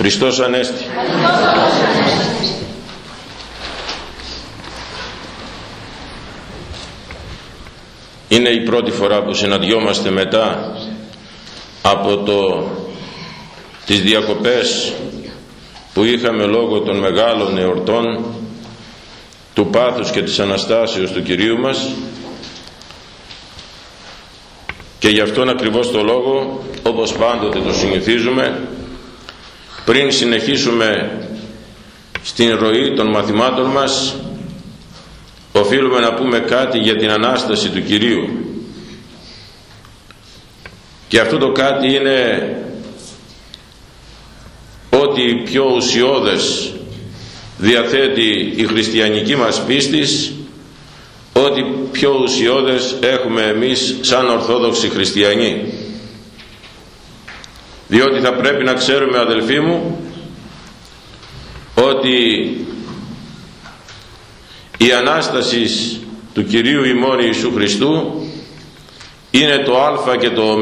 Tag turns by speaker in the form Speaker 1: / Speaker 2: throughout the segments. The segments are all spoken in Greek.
Speaker 1: Χριστός Ανέστη. Είναι η πρώτη φορά που συναντιόμαστε μετά από το, τις διακοπές που είχαμε λόγω των μεγάλων εορτών του πάθους και της Αναστάσεως του Κυρίου μας και γι' αυτόν ακριβώς το λόγο όπως πάντοτε το συνηθίζουμε πριν συνεχίσουμε στην ροή των μαθημάτων μας οφείλουμε να πούμε κάτι για την Ανάσταση του Κυρίου. Και αυτό το κάτι είναι ότι πιο ουσιώδες διαθέτει η χριστιανική μας πίστης ότι πιο ουσιώδες έχουμε εμείς σαν Ορθόδοξοι Χριστιανοί διότι θα πρέπει να ξέρουμε αδελφοί μου ότι η Ανάστασης του Κυρίου ημών Ιησού Χριστού είναι το α και το ω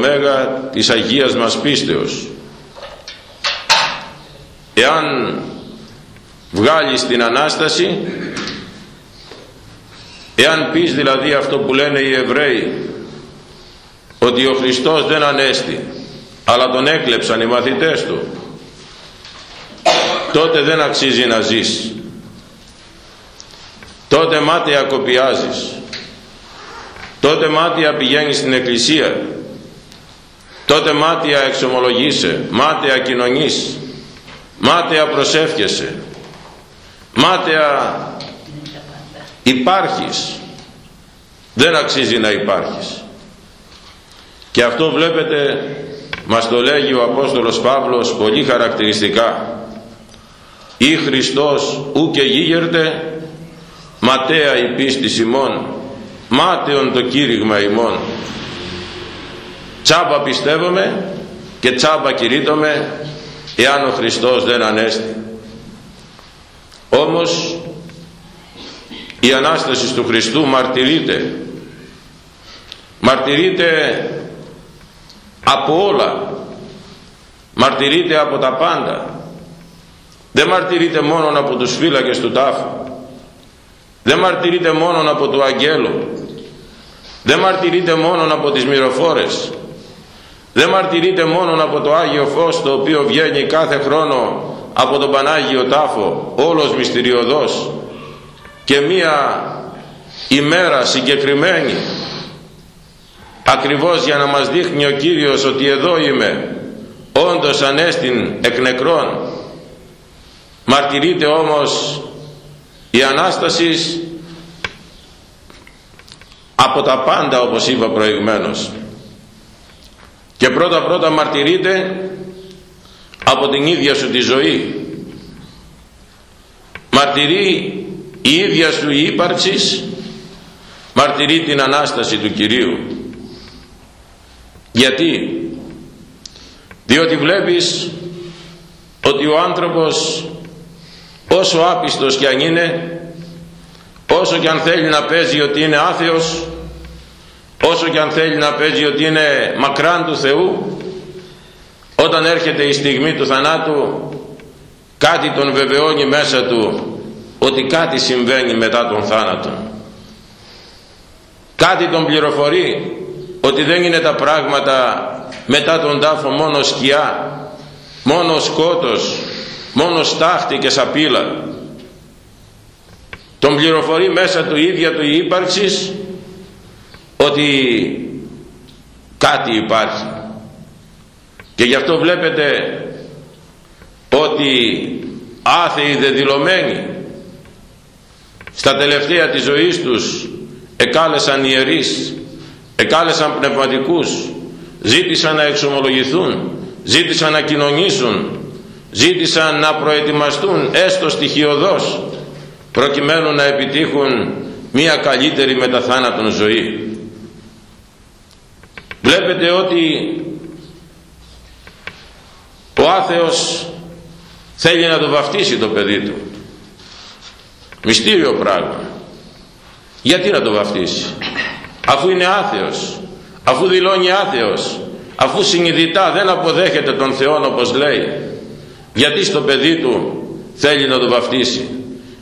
Speaker 1: της Αγίας μας πίστεως. Εάν βγάλεις την Ανάσταση εάν πεις δηλαδή αυτό που λένε οι Εβραίοι ότι ο Χριστός δεν ανέστη αλλά τον έκλεψαν οι μαθητές του. Τότε δεν αξίζει να ζεις. Τότε μάταια κοπιάζεις. Τότε μάταια πηγαίνεις στην εκκλησία. Τότε μάταια εξομολογείσαι. Μάταια κοινωνείς. Μάταια προσεύχεσαι. Μάταια υπάρχεις. Δεν αξίζει να υπάρχεις. Και αυτό βλέπετε μας το λέγει ο Απόστολος Παύλος πολύ χαρακτηριστικά. Ή Χριστός ου και γίγερτε ματέα η πίστη ημών μάταιον το κήρυγμα ημών. Τσάμπα πιστεύουμε και τσάμπα κηρύττουμε εάν ο Χριστός δεν ανέστη όμως η Ανάσταση του Χριστού μαρτυρείται. Μαρτυρείται από όλα. Μαρτυρείται από τα πάντα. Δεν μαρτυρείται μόνο από τους φύλακες του τάφου. Δεν μαρτυρείται μόνο από το αγγέλο δεν μαρτυρείται μόνο από τις μυροφόρες. Δεν μαρτυρείται μόνο από το Άγιο Φως το οποίο βγαίνει κάθε χρόνο από τον Πανάγιο Τάφο όλος μυστηριωδός και μία ημέρα συγκεκριμένη ακριβώς για να μας δείχνει ο Κύριος ότι εδώ είμαι όντως ανέστην εκ νεκρών. Μαρτυρείται όμως η Ανάστασης από τα πάντα όπως είπα προηγουμένως. Και πρώτα πρώτα μαρτυρείται από την ίδια σου τη ζωή. Μαρτυρεί η ίδια σου η ύπαρξης μαρτυρεί την Ανάσταση του Κυρίου γιατί; Διότι βλέπεις ότι ο άνθρωπος όσο άπιστος κι αν είναι όσο κι αν θέλει να παίζει ότι είναι άθεος όσο κι αν θέλει να παίζει ότι είναι μακράν του Θεού όταν έρχεται η στιγμή του θανάτου κάτι τον βεβαιώνει μέσα του ότι κάτι συμβαίνει μετά τον θάνατο. Κάτι τον πληροφορεί ότι δεν είναι τα πράγματα μετά τον τάφο μόνο σκιά μόνο σκότος μόνο στάχτη και σαπίλα. Τον πληροφορεί μέσα του ίδια του η ύπαρξης ότι κάτι υπάρχει. Και γι' αυτό βλέπετε ότι άθεοι δεδηλωμένοι στα τελευταία της ζωής τους εκάλεσαν ιερείς εκάλεσαν πνευματικούς ζήτησαν να εξομολογηθούν ζήτησαν να κοινωνήσουν ζήτησαν να προετοιμαστούν έστω στοιχειοδός προκειμένου να επιτύχουν μια καλύτερη μεταθάνατον ζωή. Βλέπετε ότι ο άθεος θέλει να το βαφτίσει το παιδί του. Μυστήριο πράγμα. Γιατί να το βαφτίσει; Αφού είναι άθεος αφού δηλώνει άθεος αφού συνειδητά δεν αποδέχεται τον Θεό όπως λέει γιατί στο παιδί του θέλει να το βαφτίσει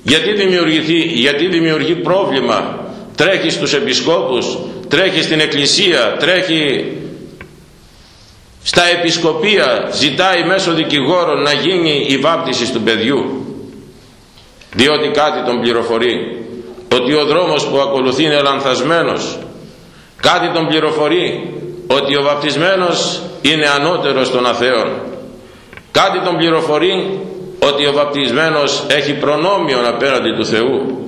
Speaker 1: γιατί δημιουργηθεί, γιατί δημιουργεί πρόβλημα τρέχει στους επισκόπους τρέχει στην εκκλησία τρέχει στα επισκοπία ζητάει μέσω δικηγόρων να γίνει η βάπτιση του παιδιού διότι κάτι τον πληροφορεί ότι ο δρόμος που ακολουθεί είναι λανθασμένος κάτι τον πληροφορεί ότι ο βαπτισμένος είναι ανώτερος των αθέων. Κάτι τον πληροφορεί ότι ο βαπτισμένος έχει προνόμιο απέναντι του Θεού.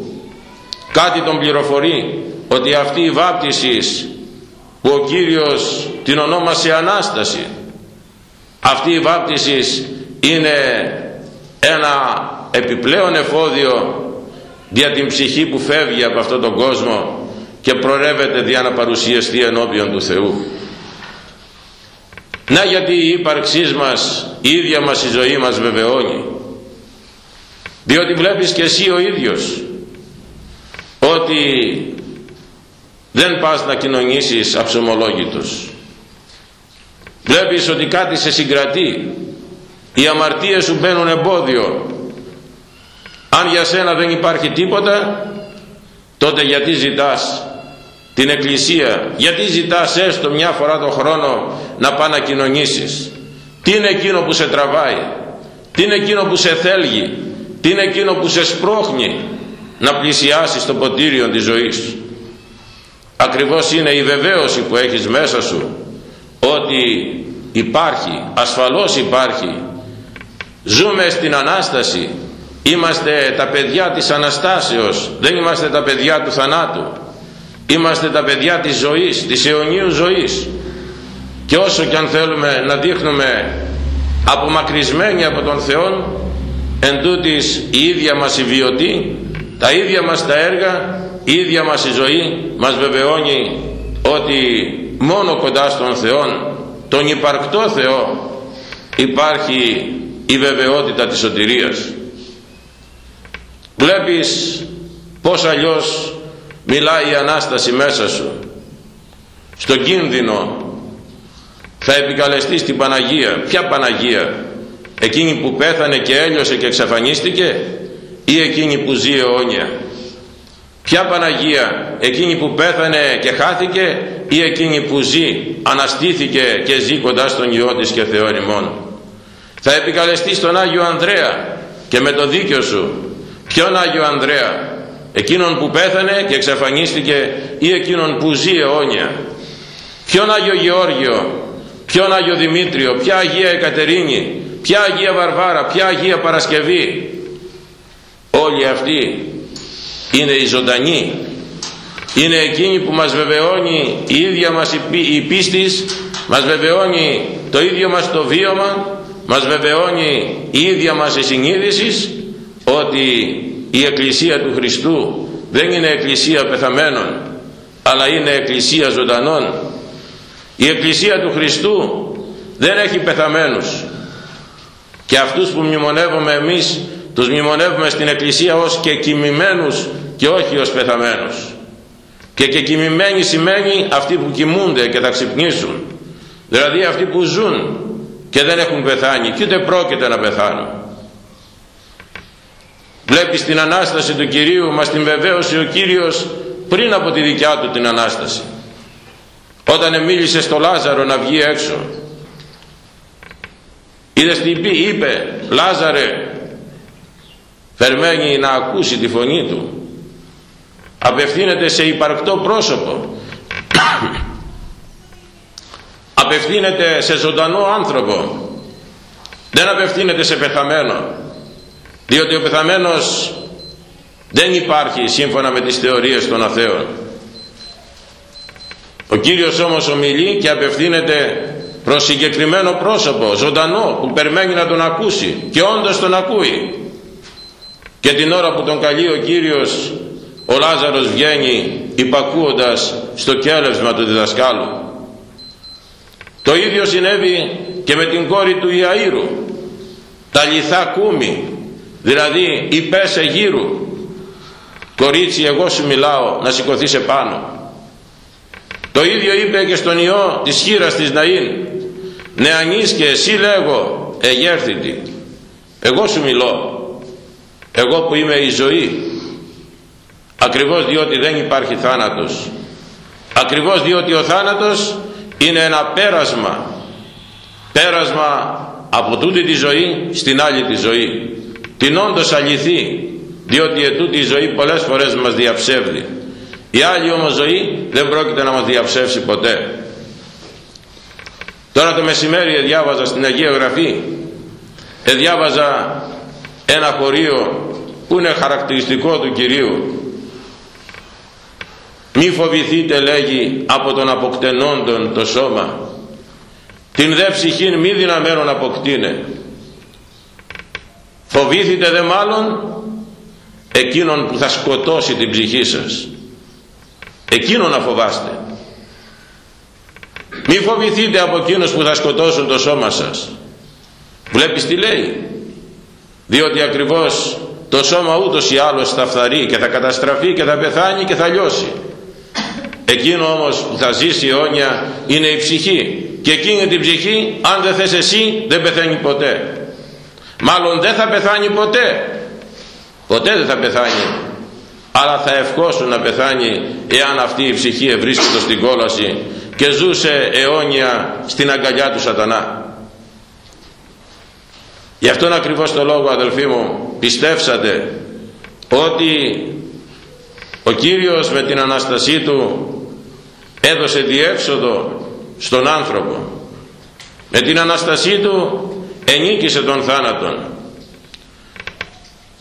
Speaker 1: Κάτι τον πληροφορεί ότι αυτή η βάπτιση που ο Κύριος την ονόμασε Ανάσταση αυτή η βάπτιση είναι ένα επιπλέον εφόδιο για την ψυχή που φεύγει από αυτόν τον κόσμο και προρεύεται δια να παρουσιαστεί ενώπιον του Θεού. Να γιατί η ύπαρξής μας, η ίδια μας η ζωή μας βεβαιώνει. Διότι βλέπεις και εσύ ο ίδιος ότι δεν πας να κοινωνήσεις αψωμολόγητος. Βλέπεις ότι κάτι σε συγκρατεί. Οι αμαρτίες σου μπαίνουν εμπόδιο αν για σένα δεν υπάρχει τίποτα τότε γιατί ζητάς την εκκλησία. Γιατί ζητάς έστω μια φορά το χρόνο να πάει να κοινωνήσεις τι είναι εκείνο που σε τραβάει; Τι είναι εκείνο που σε θέλει τι είναι εκείνο που σε σπρώχνει να πλησιάσεις το ποτήριο της ζωής ακριβώς είναι η βεβαίωση που έχεις μέσα σου ότι υπάρχει ασφαλώς υπάρχει. Ζούμε στην Ανάσταση. Είμαστε τα παιδιά της Αναστάσεως, δεν είμαστε τα παιδιά του θανάτου. Είμαστε τα παιδιά της ζωής, της αιωνίου ζωής. Και όσο και αν θέλουμε να δείχνουμε απομακρυσμένοι από τον Θεό, εν τούτης η ίδια μας η βιωτή, τα ίδια μας τα έργα, η ίδια μας η ζωή μας βεβαιώνει ότι μόνο κοντά στον Θεό, τον υπαρκτό Θεό, υπάρχει η βεβαιότητα της σωτηρίας βλέπεις πως αλλιώς μιλάει η Ανάσταση μέσα σου. Στο κίνδυνο θα επικαλεστείς την Παναγία. Ποια Παναγία; Εκείνη που πέθανε και έλειωσε και εξαφανίστηκε ή εκείνη που ζει αιώνια; Ποια Παναγία; Εκείνη που πέθανε και χάθηκε ή εκείνη που ζει αναστήθηκε και ζει κοντά στον Υιό της και Θεό θα επικαλεστείς τον Άγιο Ανδρέα και με το δίκιο σου. Ποιον Άγιο Ανδρέα; Εκείνον που πέθανε και εξαφανίστηκε ή εκείνον που ζει αιώνια. Ποιον Άγιο Γεώργιο ποιον Άγιο Δημήτριο ποια Αγία Εκατερίνη ποια Αγία Βαρβάρα ποια Αγία Παρασκευή. Όλοι αυτοί είναι οι ζωντανοί. Είναι εκείνοι που μας βεβαιώνει η ίδια μας η πίστης μας βεβαιώνει το ίδιο μας το βίωμα μας βεβαιώνει η ίδια μας η συνείδηση ότι η Εκκλησία του Χριστού δεν είναι Εκκλησία πεθαμένων αλλά είναι Εκκλησία ζωντανών. Η Εκκλησία του Χριστού δεν έχει πεθαμένους. Και αυτούς που μνημονεύουμε εμείς τους μνημονεύουμε στην Εκκλησία ως και κοιμημένους και όχι ως πεθαμένους. Και και κοιμημένοι σημαίνει αυτοί που κοιμούνται και θα ξυπνήσουν. Δηλαδή αυτοί που ζουν και δεν έχουν πεθάνει και ούτε πρόκειται να πεθάνουν Βλέπεις την Ανάσταση του Κυρίου, μας την βεβαίωσε ο Κύριος πριν από τη δικιά του την Ανάσταση. Όταν μίλησε στο Λάζαρο να βγει έξω. Είδες τι είπε, είπε Λάζαρε φερμένη να ακούσει τη φωνή του. Απευθύνεται σε υπαρκτό πρόσωπο. Απευθύνεται σε ζωντανό άνθρωπο. Δεν απευθύνεται σε πεθαμένο διότι ο πεθαμένος δεν υπάρχει σύμφωνα με τις θεωρίες των αθέων. Ο Κύριος όμως ομιλεί και απευθύνεται προς συγκεκριμένο πρόσωπο ζωντανό που περιμένει να τον ακούσει και όντως τον ακούει. Και την ώρα που τον καλεί ο Κύριος ο Λάζαρος βγαίνει υπακούοντας στο κέλευσμα του διδασκάλου. Το ίδιο συνέβη και με την κόρη του Ιαΐρου τα λιθά κούμη δηλαδή υπέσε γύρου. Κορίτσι εγώ σου μιλάω να σηκωθείς επάνω. Το ίδιο είπε και στον ιό της χείρας της Ναΐν. Νεανής και εσύ λέγω εγέρθητη εγώ σου μιλώ εγώ που είμαι η ζωή ακριβώς διότι δεν υπάρχει θάνατος. Ακριβώς διότι ο θάνατος είναι ένα πέρασμα. Πέρασμα από τούτη τη ζωή στην άλλη τη ζωή την όντως αληθή διότι ετούτη η ζωή πολλές φορές μας διαψεύδει. Η άλλη όμως ζωή δεν πρόκειται να μας διαψεύσει ποτέ. Τώρα το μεσημέρι διάβαζα στην Αγία Γραφή διάβαζα ένα χωρίο που είναι χαρακτηριστικό του Κυρίου. Μη φοβηθείτε λέγει από τον αποκτενόντων το σώμα. Την δε ψυχήν μη δυναμένων αποκτήνε φοβήθητε δε μάλλον εκείνον που θα σκοτώσει την ψυχή σας. Εκείνον να φοβάστε. Μη φοβηθείτε από εκείνους που θα σκοτώσουν το σώμα σας. Βλέπεις τι λέει; Διότι ακριβώς το σώμα ούτως ή άλλως θα φθαρεί και θα καταστραφεί και θα πεθάνει και θα λιώσει. Εκείνο όμως που θα ζήσει αιώνια είναι η ψυχή. Και εκείνη την ψυχή αν δεν θες εσύ δεν πεθαίνει ποτέ μάλλον δεν θα πεθάνει ποτέ. Ποτέ δεν θα πεθάνει. Αλλά θα ευχόσουν να πεθάνει εάν αυτή η ψυχή ευρίσκεται στην κόλαση και ζούσε αιώνια στην αγκαλιά του σατανά. Γι' αυτόν ακριβώς το λόγο αδελφοί μου πιστεύσατε ότι ο Κύριος με την Αναστασή Του έδωσε διέξοδο στον άνθρωπο. Με την Αναστασή Του ενίκησε τον θάνατον.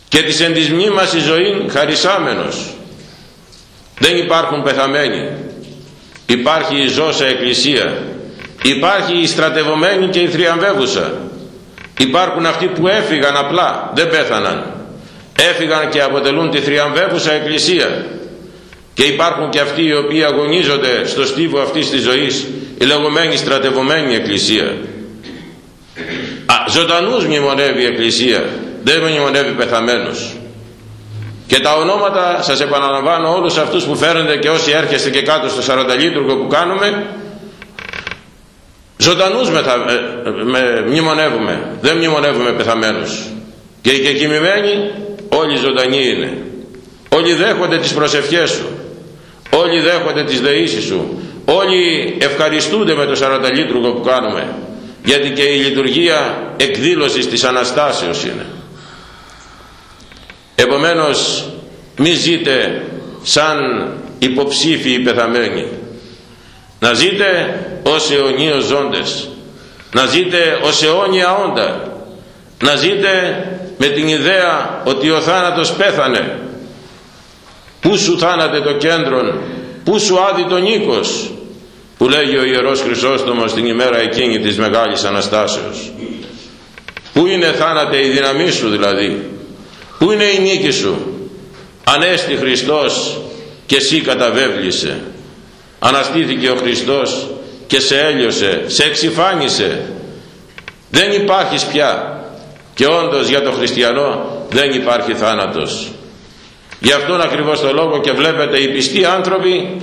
Speaker 1: Και της εν της μνήμας η ζωή χαρισάμενος. Δεν υπάρχουν πεθαμένοι. Υπάρχει η ζώσα εκκλησία. Υπάρχει η στρατευωμένη και η θριαμβεύουσα. Υπάρχουν αυτοί που έφυγαν απλά δεν πέθαναν. Έφυγαν και αποτελούν τη θριαμβεύουσα εκκλησία. Και υπάρχουν και αυτοί οι οποίοι αγωνίζονται στο στίβο αυτής της ζωής η λεγόμενη στρατευωμένη εκκλησία Α, ζωντανούς μνημονεύει η εκκλησία δεν μνημονεύει πεθαμένους. Και τα ονόματα σας επαναλαμβάνω όλους αυτούς που φέρνετε και όσοι έρχεστε και κάτω στο 40 λίτουργο που κάνουμε ζωντανούς με, με, μνημονεύουμε δεν μνημονεύουμε πεθαμένους. Και οι κεκοιμημένοι όλοι ζωντανοί είναι. Όλοι δέχονται τις προσευχές σου. Όλοι δέχονται τις δεήσεις σου. Όλοι ευχαριστούνται με το 40 λίτουργο που κάνουμε γιατί και η λειτουργία εκδήλωσης της Αναστάσεως είναι. Επομένως μη ζείτε σαν υποψήφιοι πεθαμένοι. Να ζείτε ως αιωνίως ζώντες. Να ζείτε ως αιώνια όντα. Να ζείτε με την ιδέα ότι ο θάνατος πέθανε. Πού σου θάνατε το κέντρο πού σου άδει το νίκος που λέγει ο Ιερός Χρυσόστομος την ημέρα εκείνη της Μεγάλης Αναστάσεως. Πού είναι θάνατε η δύναμή σου δηλαδή; Πού είναι η νίκη σου; Ανέστη Χριστός και εσύ καταβέβλησε. Αναστήθηκε ο Χριστός και σε έλειωσε σε εξυφάνισε. Δεν υπάρχεις πια. Και όντως για τον χριστιανό δεν υπάρχει θάνατος. Γι' αυτόν ακριβώς το λόγο και βλέπετε οι πιστοί άνθρωποι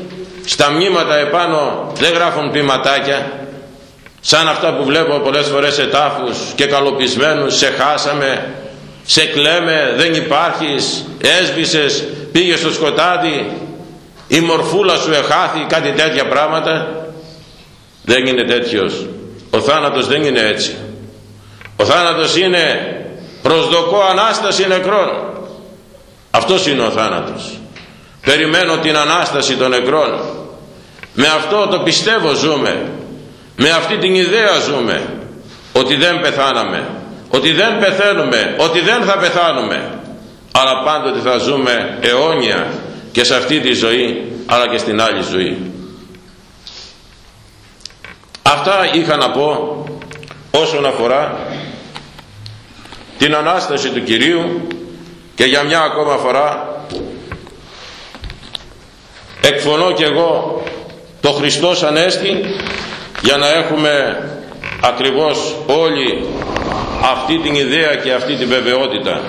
Speaker 1: στα μνήματα επάνω δεν γράφουν ποιηματάκια. Σαν αυτά που βλέπω πολλές φορές σε τάφους και καλοπισμένους σε χάσαμε σε κλαίμε δεν υπάρχεις έσβησες πήγες στο σκοτάδι η μορφούλα σου εχάθη κάτι τέτοια πράγματα. Δεν είναι τέτοιος. Ο θάνατος δεν είναι έτσι. Ο θάνατος είναι προσδοκώ Ανάσταση νεκρών. Αυτός είναι ο θάνατος περιμένω την Ανάσταση των νεκρών. Με αυτό το πιστεύω ζούμε. Με αυτή την ιδέα ζούμε. Ότι δεν πεθάναμε. Ότι δεν πεθαίνουμε. Ότι δεν θα πεθάνουμε. Αλλά πάντοτε θα ζούμε αιώνια και σε αυτή τη ζωή αλλά και στην άλλη ζωή. Αυτά είχα να πω όσον αφορά την Ανάσταση του Κυρίου και για μια ακόμα φορά εκφωνώ και εγώ το Χριστός Ανέστη για να έχουμε ακριβώς όλοι αυτή την ιδέα και αυτή την βεβαιότητα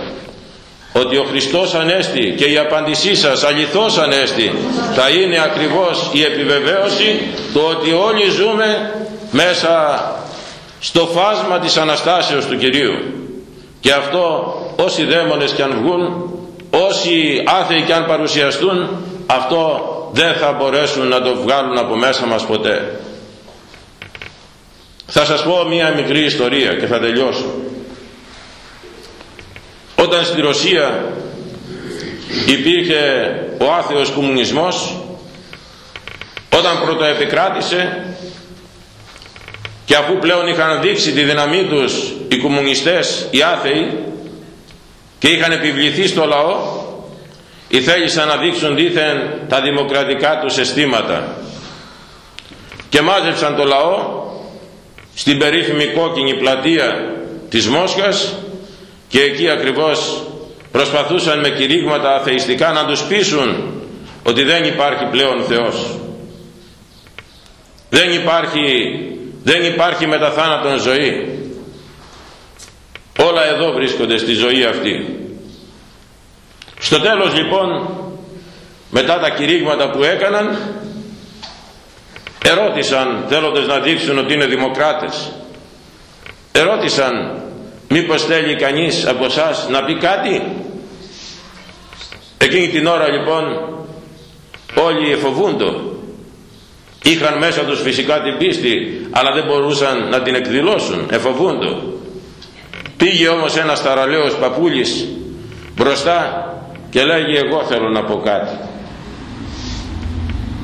Speaker 1: ότι ο Χριστός Ανέστη και η απάντησή σας αληθώς Ανέστη θα είναι ακριβώς η επιβεβαίωση το ότι όλοι ζούμε μέσα στο φάσμα της Αναστάσεως του Κυρίου. Και αυτό όσοι δαίμονες και αν βγουν όσοι άθεοι και αν παρουσιαστούν αυτό δεν θα μπορέσουν να το βγάλουν από μέσα μας ποτέ. Θα σας πω μία μικρή ιστορία και θα τελειώσω. Όταν στη Ρωσία υπήρχε ο άθεος κομμουνισμός όταν πρωτοεπικράτησε και αφού πλέον είχαν δείξει τη δύναμή τους οι κομμουνιστές, οι άθεοι και είχαν επιβληθεί στο λαό ή θέλησαν να δείξουν δήθεν τα δημοκρατικά τους αισθήματα. Και μάζεψαν το λαό στην περίφημη κόκκινη πλατεία της Μόσχας και εκεί ακριβώς προσπαθούσαν με κηρύγματα αθεϊστικά να τους πείσουν ότι δεν υπάρχει πλέον Θεός. Δεν υπάρχει δεν υπάρχει μετά θάνατον ζωή. Όλα εδώ βρίσκονται στη ζωή αυτή στο τέλος λοιπόν μετά τα κηρύγματα που έκαναν ερώτησαν θέλοντας να δείξουν ότι είναι δημοκράτες ερώτησαν μήπως θέλει κανείς από εσάς να πει κάτι; Εκείνη την ώρα λοιπόν όλοι εφοβούντο είχαν μέσα τους φυσικά την πίστη αλλά δεν μπορούσαν να την εκδηλώσουν. Εφοβούντο πήγε όμως ένας ταραλέος παπούλης μπροστά και λέγει εγώ θέλω να πω κάτι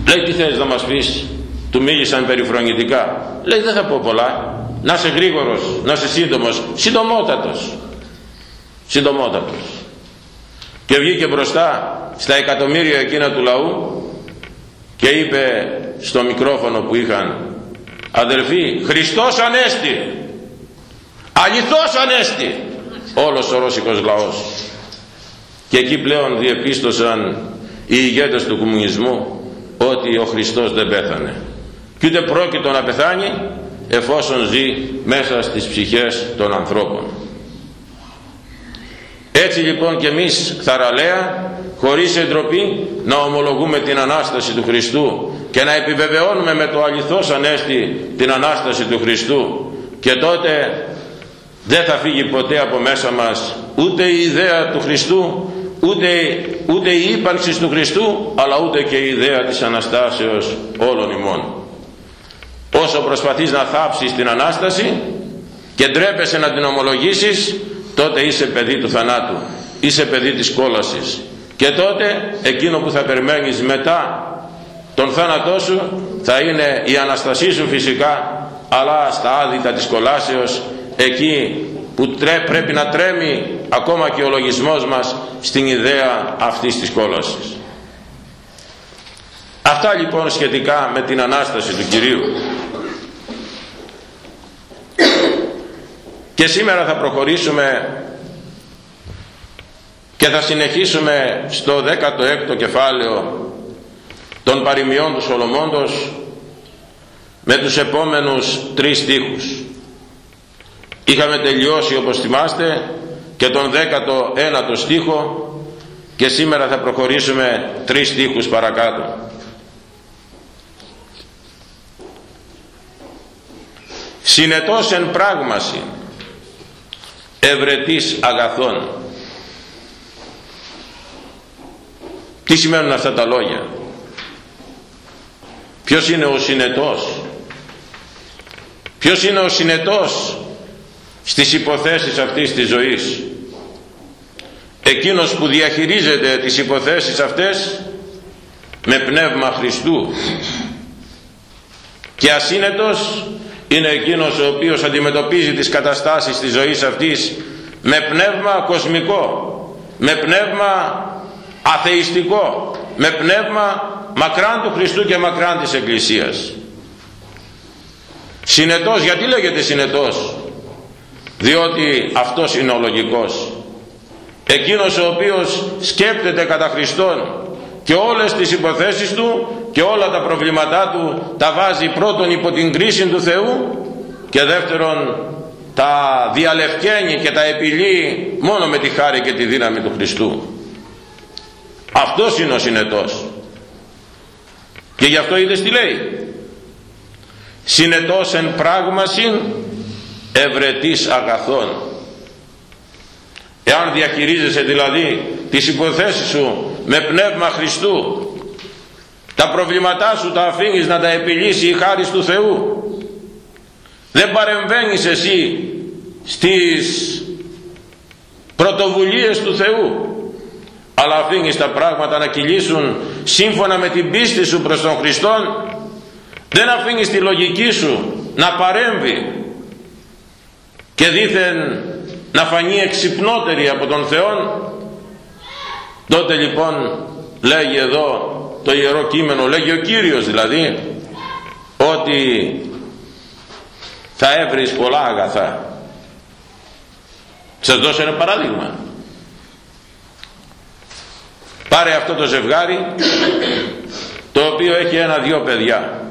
Speaker 1: λέει τι θες να μας πεις του μίλησαν περιφρονητικά λέει δεν θα πω πολλά. Να είσαι γρήγορος να είσαι σύντομος συντομότατος συντομότατος. Και βγήκε μπροστά στα εκατομμύρια εκείνα του λαού και είπε στο μικρόφωνο που είχαν αδελφοί Χριστός Ανέστη αληθώς Ανέστη όλος ο ρώσικος λαός και εκεί πλέον διεπίστωσαν οι ηγέτες του κομμουνισμού ότι ο Χριστός δεν πέθανε. Και ούτε πρόκειτο να πεθάνει εφόσον ζει μέσα στις ψυχές των ανθρώπων. Έτσι λοιπόν και εμείς θαραλέα χωρίς εντροπή να ομολογούμε την Ανάσταση του Χριστού και να επιβεβαιώνουμε με το αληθώς ανέστη την Ανάσταση του Χριστού. Και τότε δεν θα φύγει ποτέ από μέσα μας ούτε η ιδέα του Χριστού ούτε, ούτε η ύπαρξη του Χριστού αλλά ούτε και η ιδέα της Αναστάσεως όλων ημών. Όσο προσπαθείς να θάψεις την Ανάσταση και ντρέπεσαι να την ομολογήσεις τότε είσαι παιδί του θανάτου είσαι παιδί της κόλασης. Και τότε εκείνο που θα περιμένεις μετά τον θάνατό σου θα είναι η Αναστασή σου φυσικά αλλά στα άδυτα της κολάσεως εκεί που πρέπει να τρέμει ακόμα και ο λογισμός μας στην ιδέα αυτής της κόλασης. Αυτά λοιπόν σχετικά με την Ανάσταση του Κυρίου. Και σήμερα θα προχωρήσουμε και θα συνεχίσουμε στο 16ο κεφάλαιο των παροιμιών του Σολομώντος με τους επόμενους τρεις στίχους. Είχαμε τελειώσει όπως θυμάστε και τον 19ο στίχο και σήμερα θα προχωρήσουμε τρεις στίχους παρακάτω. Συνετός εν πράγμαση ευρετής αγαθών τι σημαίνουν αυτά τα λόγια; Ποιος είναι ο συνετός; Ποιος είναι ο συνετός; Στις υποθέσεις αυτής της ζωής. Εκείνος που διαχειρίζεται τις υποθέσεις αυτές με πνεύμα Χριστού. Και ασύνετος είναι εκείνος ο οποίος αντιμετωπίζει τις καταστάσεις της ζωής αυτής με πνεύμα κοσμικό με πνεύμα αθεϊστικό με πνεύμα μακράν του Χριστού και μακράν της Εκκλησίας. Συνετός γιατί λέγεται συνετός; Διότι αυτός είναι ο λογικός. Εκείνος ο οποίος σκέπτεται κατά Χριστόν και όλες τις υποθέσεις του και όλα τα προβλήματά του τα βάζει πρώτον υπό την κρίση του Θεού και δεύτερον τα διαλευκαίνει και τα επιλύει μόνο με τη χάρη και τη δύναμη του Χριστού. Αυτός είναι ο συνετός. Και γι' αυτό είδες τι λέει. Συνετός εν πράγμασιν ευρετής αγαθών. Εάν διαχειρίζεσαι δηλαδή τις υποθέσεις σου με πνεύμα Χριστού τα προβλήματά σου τα αφήνεις να τα επιλύσει η χάρη του Θεού. Δεν παρεμβαίνεις εσύ στις πρωτοβουλίες του Θεού αλλά αφήνεις τα πράγματα να κυλήσουν σύμφωνα με την πίστη σου προς τον Χριστό δεν αφήνεις τη λογική σου να παρέμβει και δήθεν να φανεί εξυπνότερη από τον Θεό τότε λοιπόν λέγει εδώ το Ιερό Κείμενο λέγει ο Κύριος δηλαδή ότι θα έβρεις πολλά αγαθά. Σας δώσω ένα παράδειγμα. Πάρε αυτό το ζευγάρι το οποίο έχει ένα-δυο παιδιά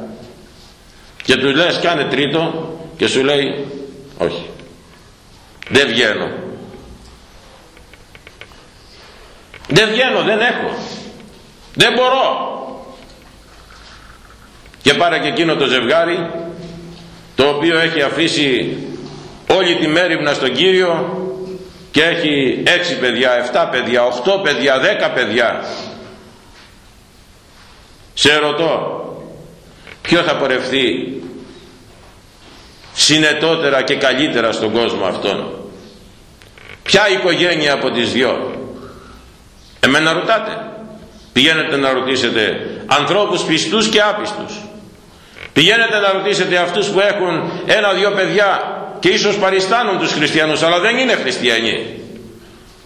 Speaker 1: και του λες κάνε τρίτο και σου λέει όχι δεν βγαίνω. Δεν βγαίνω δεν έχω. Δεν μπορώ. Και πάρε και εκείνο το ζευγάρι το οποίο έχει αφήσει όλη τη μέρημνα στον Κύριο και έχει έξι παιδιά, εφτά παιδιά, οχτώ παιδιά, δέκα παιδιά. Σε ρωτώ ποιο θα πορευθεί συνετότερα και καλύτερα στον κόσμο αυτόν; Ποια οικογένεια από τις δυο; Εμένα ρωτάτε. Πηγαίνετε να ρωτήσετε ανθρώπους πιστούς και άπιστους. Πηγαίνετε να ρωτήσετε αυτούς που έχουν ένα-δυο παιδιά και ίσως παριστάνουν τους χριστιανούς αλλά δεν είναι χριστιανοί.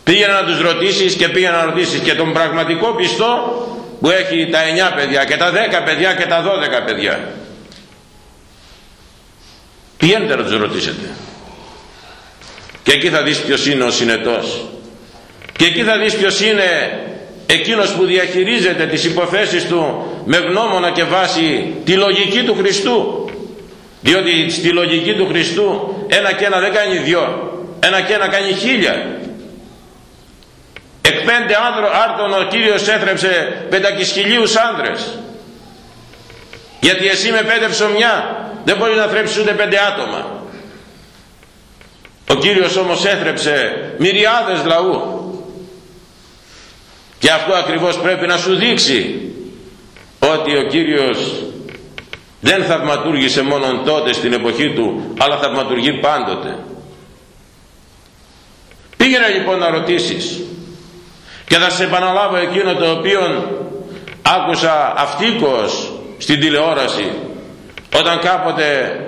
Speaker 1: Πήγαινε να τους ρωτήσεις και πήγαινε να ρωτήσεις και τον πραγματικό πιστό που έχει τα 9 παιδιά και τα 10 παιδιά και τα 12 παιδιά. Πηγαίνετε να τους ρωτήσετε και εκεί θα δεις ποιος είναι ο συνετός. Και εκεί θα δεις ποιος είναι εκείνος που διαχειρίζεται τις υποθέσεις του με γνώμονα και βάση τη λογική του Χριστού. Διότι στη λογική του Χριστού ένα και ένα δεν κάνει δυο ένα και ένα κάνει χίλια. Εκ πέντε άρτων ο Κύριος έθρεψε πεντακισχυλίους άνδρες. Γιατί εσύ με πέντε ψωμιά δεν μπορείς να θρέψεις ούτε πέντε άτομα ο Κύριος όμως έθρεψε μυριάδες λαού. Και αυτό ακριβώς πρέπει να σου δείξει ότι ο Κύριος δεν θαυματούργησε μόνο τότε στην εποχή του αλλά θαυματουργεί πάντοτε. Πήγαινε λοιπόν να ρωτήσεις και θα σε επαναλάβω εκείνο το οποίο άκουσα αυτίκος στην τηλεόραση όταν κάποτε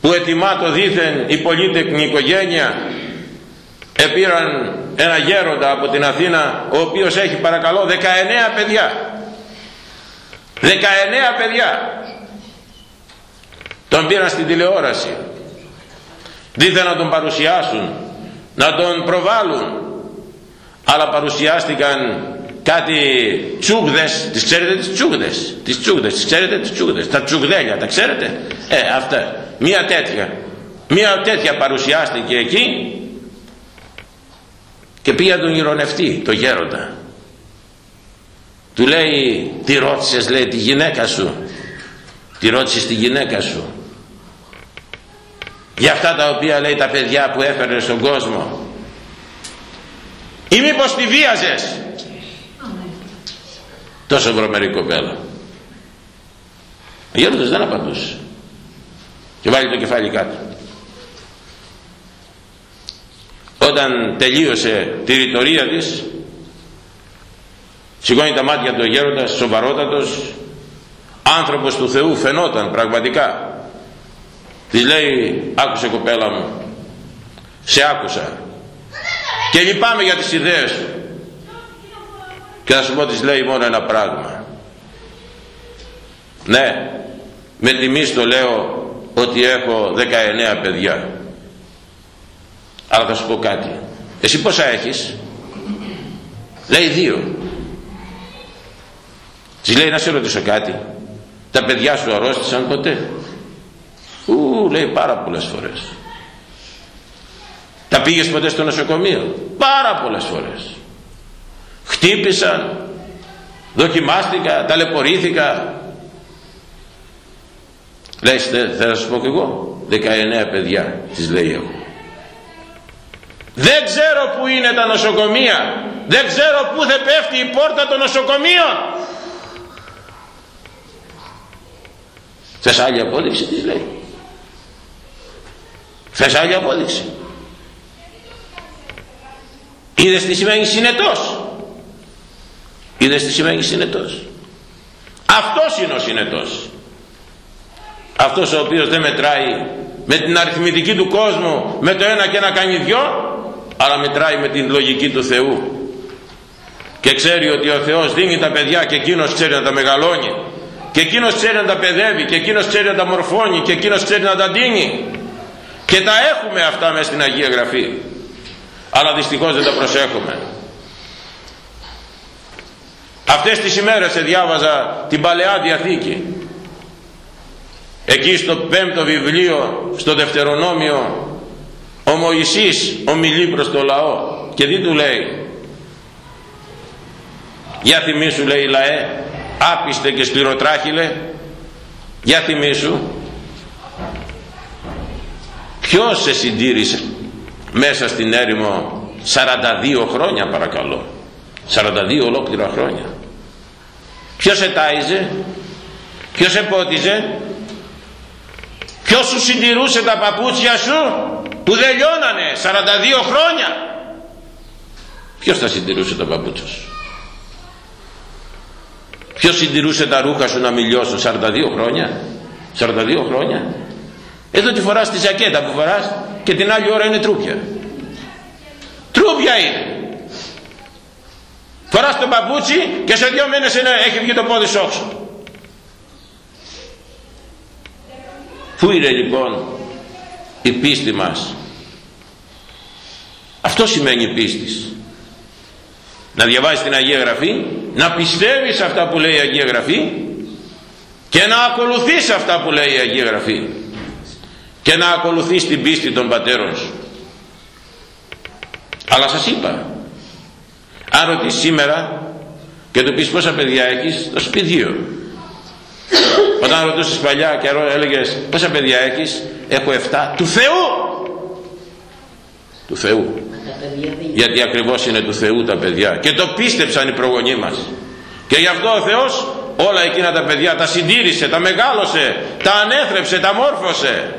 Speaker 1: που ετοιμά δήθεν η πολύτεκνη οικογένεια επήραν ένα γέροντα από την Αθήνα ο οποίος έχει παρακαλώ 19 παιδιά. 19 παιδιά. Τον πήραν στην τηλεόραση. Δήθεν να τον παρουσιάσουν να τον προβάλλουν. Αλλά παρουσιάστηκαν κάτι τσούγδες τις ξέρετε τις τσούγδες; Τις τσούγδες τις ξέρετε τις τσούγδες; Τα τσουγδέλια τα ξέρετε; Ε αυτά. Μία τέτοια. Μία τέτοια παρουσιάστηκε εκεί και πήγε τον ηρωνευτή το γέροντα. Του λέει τι ρώτησες λέει τη γυναίκα σου; Τι ρώτησες τη γυναίκα σου; Για αυτά τα οποία λέει τα παιδιά που έφερε στον κόσμο. Ή μήπως τη βίαζες; Τόσο βρωμερή κοπέλα ο γέροντας δεν απαντούσε. Και βάλει το κεφάλι κάτω. Όταν τελείωσε τη ρητορία της σηκώνει τα μάτια του ο γέροντας σοβαρότατος. Άνθρωπος του Θεού φαινόταν πραγματικά. Της λέει άκουσε κοπέλα μου. Σε άκουσα. Και λυπάμαι για τις ιδέες σου και θα σου πω της λέει μόνο ένα πράγμα. Ναι με τιμή στο λέω ότι έχω 19 παιδιά. Αλλά θα σου πω κάτι. Εσύ πόσα έχεις; Λέει δύο. Της λέει να σε ρωτήσω κάτι. Τα παιδιά σου αρρώστησαν ποτέ; Ου λέει πάρα πολλές φορές. Τα πήγες ποτέ στο νοσοκομείο; Πάρα πολλές φορές χτύπησαν. Δοκιμάστηκα ταλαιπωρήθηκα. Λέει θέλω να σου πω και εγώ. 19 παιδιά τις λέει εγώ. 19 δεν ξέρω που είναι τα νοσοκομεία. Δεν ξέρω πού θα πέφτει η πόρτα των νοσοκομείων. Θες άλλη απόδειξη τι λέει. Θες άλλη απόδειξη. Είδες τι σημαίνει συνετός είδες τι σημαίνει συνετός. Αυτός είναι ο συνετός. Αυτός ο οποίος δεν μετράει με την αριθμητική του κόσμου με το ένα και ένα κάνει δυο αλλά μετράει με την λογική του Θεού. Και ξέρει ότι ο Θεός δίνει τα παιδιά και εκείνος ξέρει να τα μεγαλώνει. Και εκείνος ξέρει να τα παιδεύει και εκείνος ξέρει να τα μορφώνει και εκείνος ξέρει να τα δίνει και τα έχουμε αυτά μέσα στην Αγία Γραφή. Αλλά δυστυχώς δεν τα προσέχουμε αυτές τις ημέρες διάβαζα την Παλαιά Διαθήκη. Εκεί στο πέμπτο βιβλίο στο Δευτερονόμιο ο Μωυσής ομιλεί προς το λαό και τι του λέει για θυμίσου λέει λαέ άπιστε και σκληροτράχυλε για θυμίσου ποιος σε συντήρησε μέσα στην έρημο 42 χρόνια παρακαλώ 42 ολόκληρα χρόνια ποιος σε τάιζε ποιος σε πότιζε ποιος σου συντηρούσε τα παπούτσια σου που δεν λιώνανε 42 χρόνια. Ποιος θα συντηρούσε τα παπούτσια σου; Ποιος συντηρούσε τα ρούχα σου να μιλιώσουν 42 χρόνια; 42 χρόνια. Εδώ τη φοράς τη ζακέτα που φοράς και την άλλη ώρα είναι τρούπια. Τρούπια είναι φοράς το παπούτσι και σε δύο μήνες είναι, έχει βγει το πόδι σου όξο Πού είναι λοιπόν η πίστη μας; Αυτό σημαίνει η πίστης. Να διαβάζεις την Αγία Γραφή, να πιστεύεις αυτά που λέει η Αγία Γραφή και να ακολουθείς αυτά που λέει η Αγία Γραφή και να ακολουθείς την πίστη των πατέρων σου. Αλλά σας είπα, αν ρωτήσεις σήμερα και του πεις πόσα παιδιά έχεις, θα σου πει δύο. Όταν ρωτούσες παλιά και έλεγες πόσα παιδιά έχεις, έχω 7 του Θεού. Του Θεού. Γιατί ακριβώς είναι του Θεού τα παιδιά και το πίστεψαν οι προγονείς μας. Και γι' αυτό ο Θεός όλα εκείνα τα παιδιά τα συντήρησε, τα μεγάλωσε, τα ανέθρεψε, τα μόρφωσε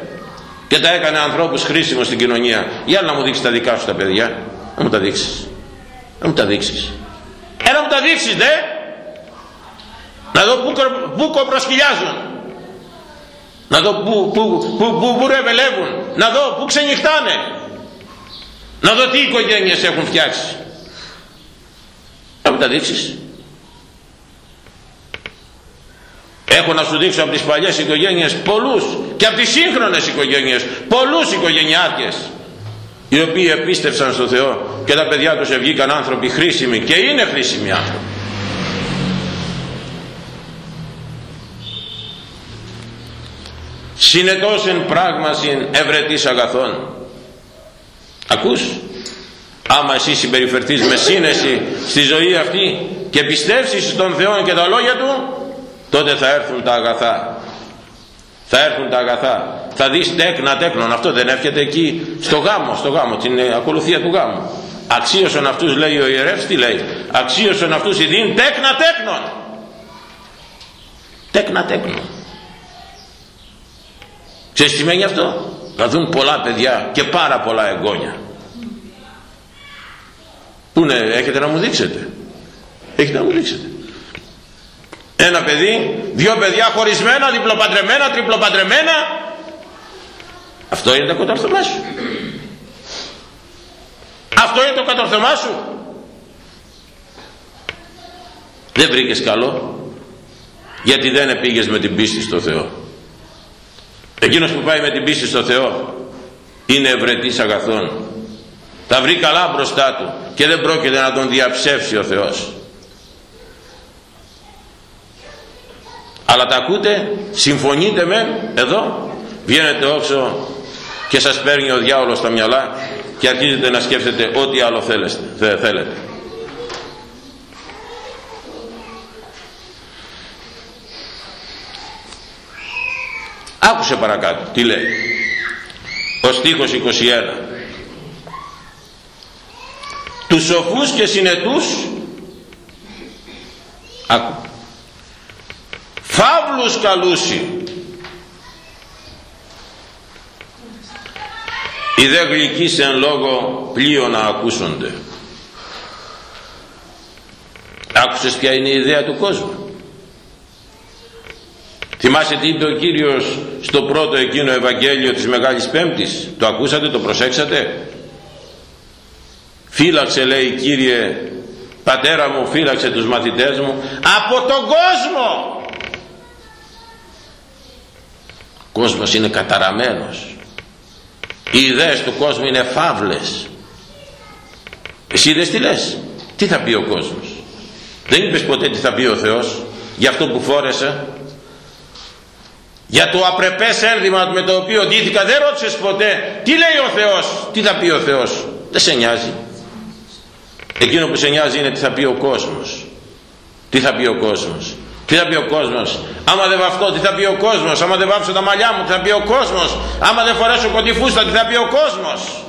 Speaker 1: και τα έκανε ανθρώπους χρήσιμους στην κοινωνία. Για να μου δείξεις τα δικά σου τα παιδιά. Να μου τα δείξεις. Να μου τα δείξεις. Ένα ε, μου τα δείξεις, ναι να δω πού, πού κοπροσκυλιάζουν. Να δω πού, πού, πού, πού, ρεβελεύουν. Να δω πού ξενυχτάνε. Να δω τι οικογένειες έχουν φτιάξει. Να μου τα δείξεις. Έχω να σου δείξω από τις παλιές οικογένειες πολλούς και από τις σύγχρονες οικογένειες πολλούς οικογενειάρχες οι οποίοι επίστευσαν στο Θεό και τα παιδιά τους βγήκαν άνθρωποι χρήσιμοι και είναι χρήσιμοι άνθρωποι. Συνετός εν πράγμασιν ευρετής αγαθών. Ακούς; Άμα εσύ συμπεριφερθείς με σύνεση στη ζωή αυτή και πιστεύσεις στον Θεό και τα λόγια Του τότε θα έρθουν τα αγαθά. Θα έρθουν τα αγαθά θα δεις τέκνα τέκνον αυτό δεν έρχεται εκεί στο γάμο στο γάμο την ακολουθία του γάμου αξίωσον αυτούς λέει ο ιερεύς τι λέει; Αξίωσον αυτούς ειδήν τέκνα τέκνον τέκνα τέκνον Ξέρεις τι σημαίνει αυτό; Να δουν πολλά παιδιά και πάρα πολλά εγγόνια. Πού είναι, έχετε να μου δείξετε; Έχετε να μου δείξετε. Ένα παιδί, δύο παιδιά χωρισμένα, διπλοπαντρεμένα, τριπλοπαντρεμένα. Αυτό είναι το κατορθωμά σου. Αυτό είναι το κατορθωμά σου. Δεν βρήκες καλό γιατί δεν πήγες με την πίστη στο Θεό εκείνος που πάει με την πίστη στο Θεό είναι ευρετής αγαθών θα βρει καλά μπροστά του και δεν πρόκειται να τον διαψεύσει ο Θεός αλλά τα ακούτε συμφωνείτε με εδώ βγαίνετε όξω και σας παίρνει ο διάολος στα μυαλά και αρχίζετε να σκέφτετε ό,τι άλλο θέλετε, θέλετε. άκουσε παρακάτω τι λέει ο στίχος 21 τους σοφούς και συνετούς άκου φαύλους καλούσι οι δε γλυκείς εν λόγω πλοίο να ακούσονται. Άκουσες ποια είναι η ιδέα του κόσμου; Θυμάσαι τι είπε ο Κύριος στο πρώτο εκείνο Ευαγγέλιο της Μεγάλης Πέμπτης; Το ακούσατε, το προσέξατε; Φύλαξε λέει Κύριε πατέρα μου φύλαξε τους μαθητές μου από τον κόσμο! Ο κόσμος είναι καταραμένος οι ιδέες του κόσμου είναι φαύλες. Εσύ δεν τι λες. Τι θα πει ο κόσμος. Δεν είπες ποτέ τι θα πει ο Θεός για αυτό που φόρεσα για το απρεπές ένδυμα με το οποίο ντύθηκα δεν ρώτησες ποτέ τι λέει ο Θεός τι θα πει ο Θεός. Δεν σε νοιάζει. Εκείνο που σε νοιάζει είναι τι θα πει ο κόσμος. Τι θα πει ο κόσμος τι θα πει ο κόσμος; Άμα δεν βαφτώ τι θα πει ο κόσμος; Άμα δεν βάψω τα μαλλιά μου τι θα πει ο κόσμος; Άμα δεν φορέσω κοντή φούστα τι θα πει ο κόσμος;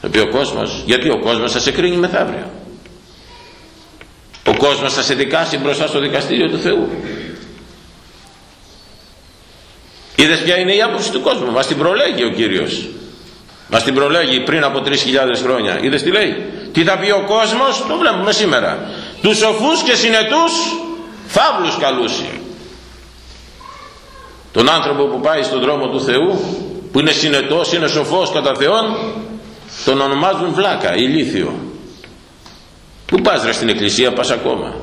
Speaker 1: Θα πει ο κόσμος. Γιατί ο κόσμος θα σε κρίνει μεθαύριο; Ο κόσμος θα σε δικάσει μπροστά στο δικαστήριο του Θεού. Είδες ποια είναι η άποψη του κόσμου; Μας την προλέγει ο Κύριος. Μας την προλέγει πριν από 3.000 χρόνια. Είδες τι λέει; Τι θα πει ο κόσμος; Το βλέπουμε σήμερα τους σοφούς και συνετούς φαύλους καλούσι τον άνθρωπο που πάει στον δρόμο του Θεού που είναι συνετός, είναι σοφός κατά Θεόν τον ονομάζουν βλάκα, ηλίθιο Πού πας ρε στην εκκλησία, πας ακόμα;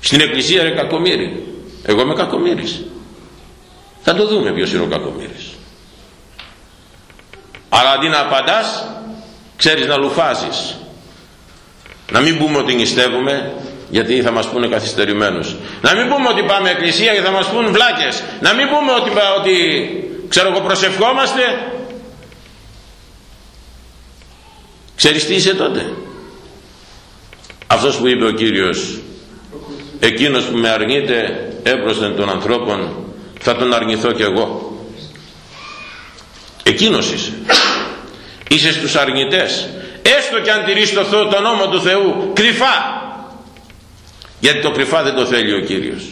Speaker 1: Στην εκκλησία ρε κακομύρι. Εγώ είμαι κακομύρης. Θα το δούμε ποιος είναι ο κακομύρης. Αλλά αντί να απαντάς, ξέρεις να λουφάζεις. Να μην πούμε ότι νηστεύουμε, γιατί θα μας πούνε καθυστερημένους. Να μην πούμε ότι πάμε εκκλησία και θα μας πούνε βλάκες. Να μην πούμε ότι, ότι ξέρω εγώ προσευχόμαστε Ξέρεις τι είσαι τότε; Αυτός που είπε ο Κύριος εκείνος που με αρνείται έπροσθεν των ανθρώπων θα τον αρνηθώ κι εγώ. Εκείνος είσαι. Είσαι στους αρνητές. Έστω και αν τηρείς το, το νόμο του Θεού κρυφά. Γιατί το κρυφά δεν το θέλει ο Κύριος.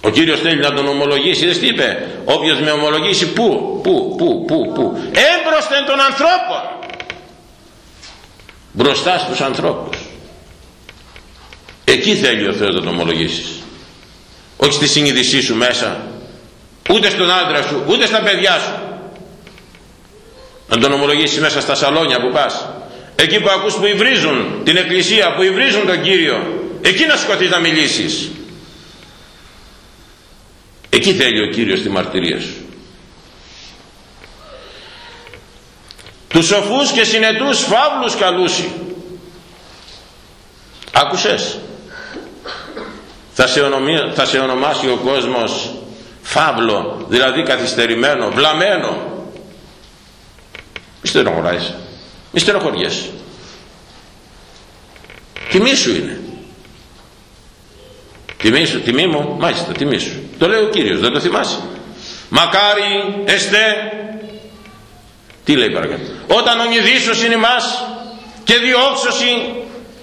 Speaker 1: Ο Κύριος θέλει να τον ομολογήσει. Δεν τι είπε. Όποιος με ομολογήσει πού, πού, πού, πού, πού. Έμπροσθεν των ανθρώπων μπροστά στους ανθρώπους εκεί θέλει ο Θεός να το ομολογήσεις όχι στη συνείδησή σου μέσα ούτε στον άντρα σου ούτε στα παιδιά σου να τον ομολογήσεις μέσα στα σαλόνια που πας. Εκεί που ακούς που υβρίζουν την εκκλησία που υβρίζουν τον Κύριο εκεί να σκοτείς να μιλήσεις. Εκεί θέλει ο Κύριος τη μαρτυρία σου. Τους σοφούς και συνετούς φαύλους καλούσι. Άκουσες; Θα σε, θα σε ονομάσει ο κόσμος φαύλο δηλαδή καθυστερημένο βλαμένο μη στενοχωράεις μη στενοχωριέσαι τιμή σου είναι τιμή σου, τιμή μου, μάλιστα τιμή σου το λέει ο Κύριος, δεν το θυμάσαι μακάρι εστέ τι λέει παρακάτω. Όταν ονειδήσωσιν ημάς και διώξωσιν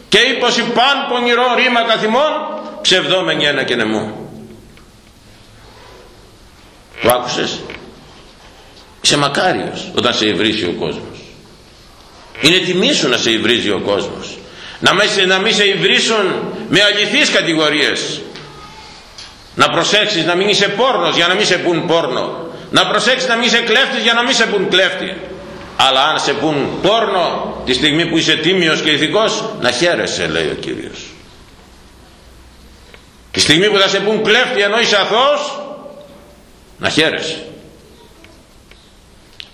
Speaker 1: και ύπωση παν πονηρό ρήμα καθημών ψευδόμενοι ένα και νεμό. Το άκουσες; Είσαι μακάριος όταν σε υβρίσει ο κόσμος. Είναι τιμή σου να σε υβρίζει ο κόσμος. Να μην, να μην σε υβρίσουν με αληθείς κατηγορίες. Να προσέξεις να μην είσαι πόρνος για να μην σε πούν πόρνο να προσέξεις να μην είσαι κλέφτης για να μην σε πούν κλέφτη αλλά αν σε πούν πόρνο τη στιγμή που είσαι τίμιος και ηθικός να χαίρεσαι λέει ο Κύριος τη στιγμή που θα σε πούν κλέφτη ενώ είσαι αθώος να χαίρεσαι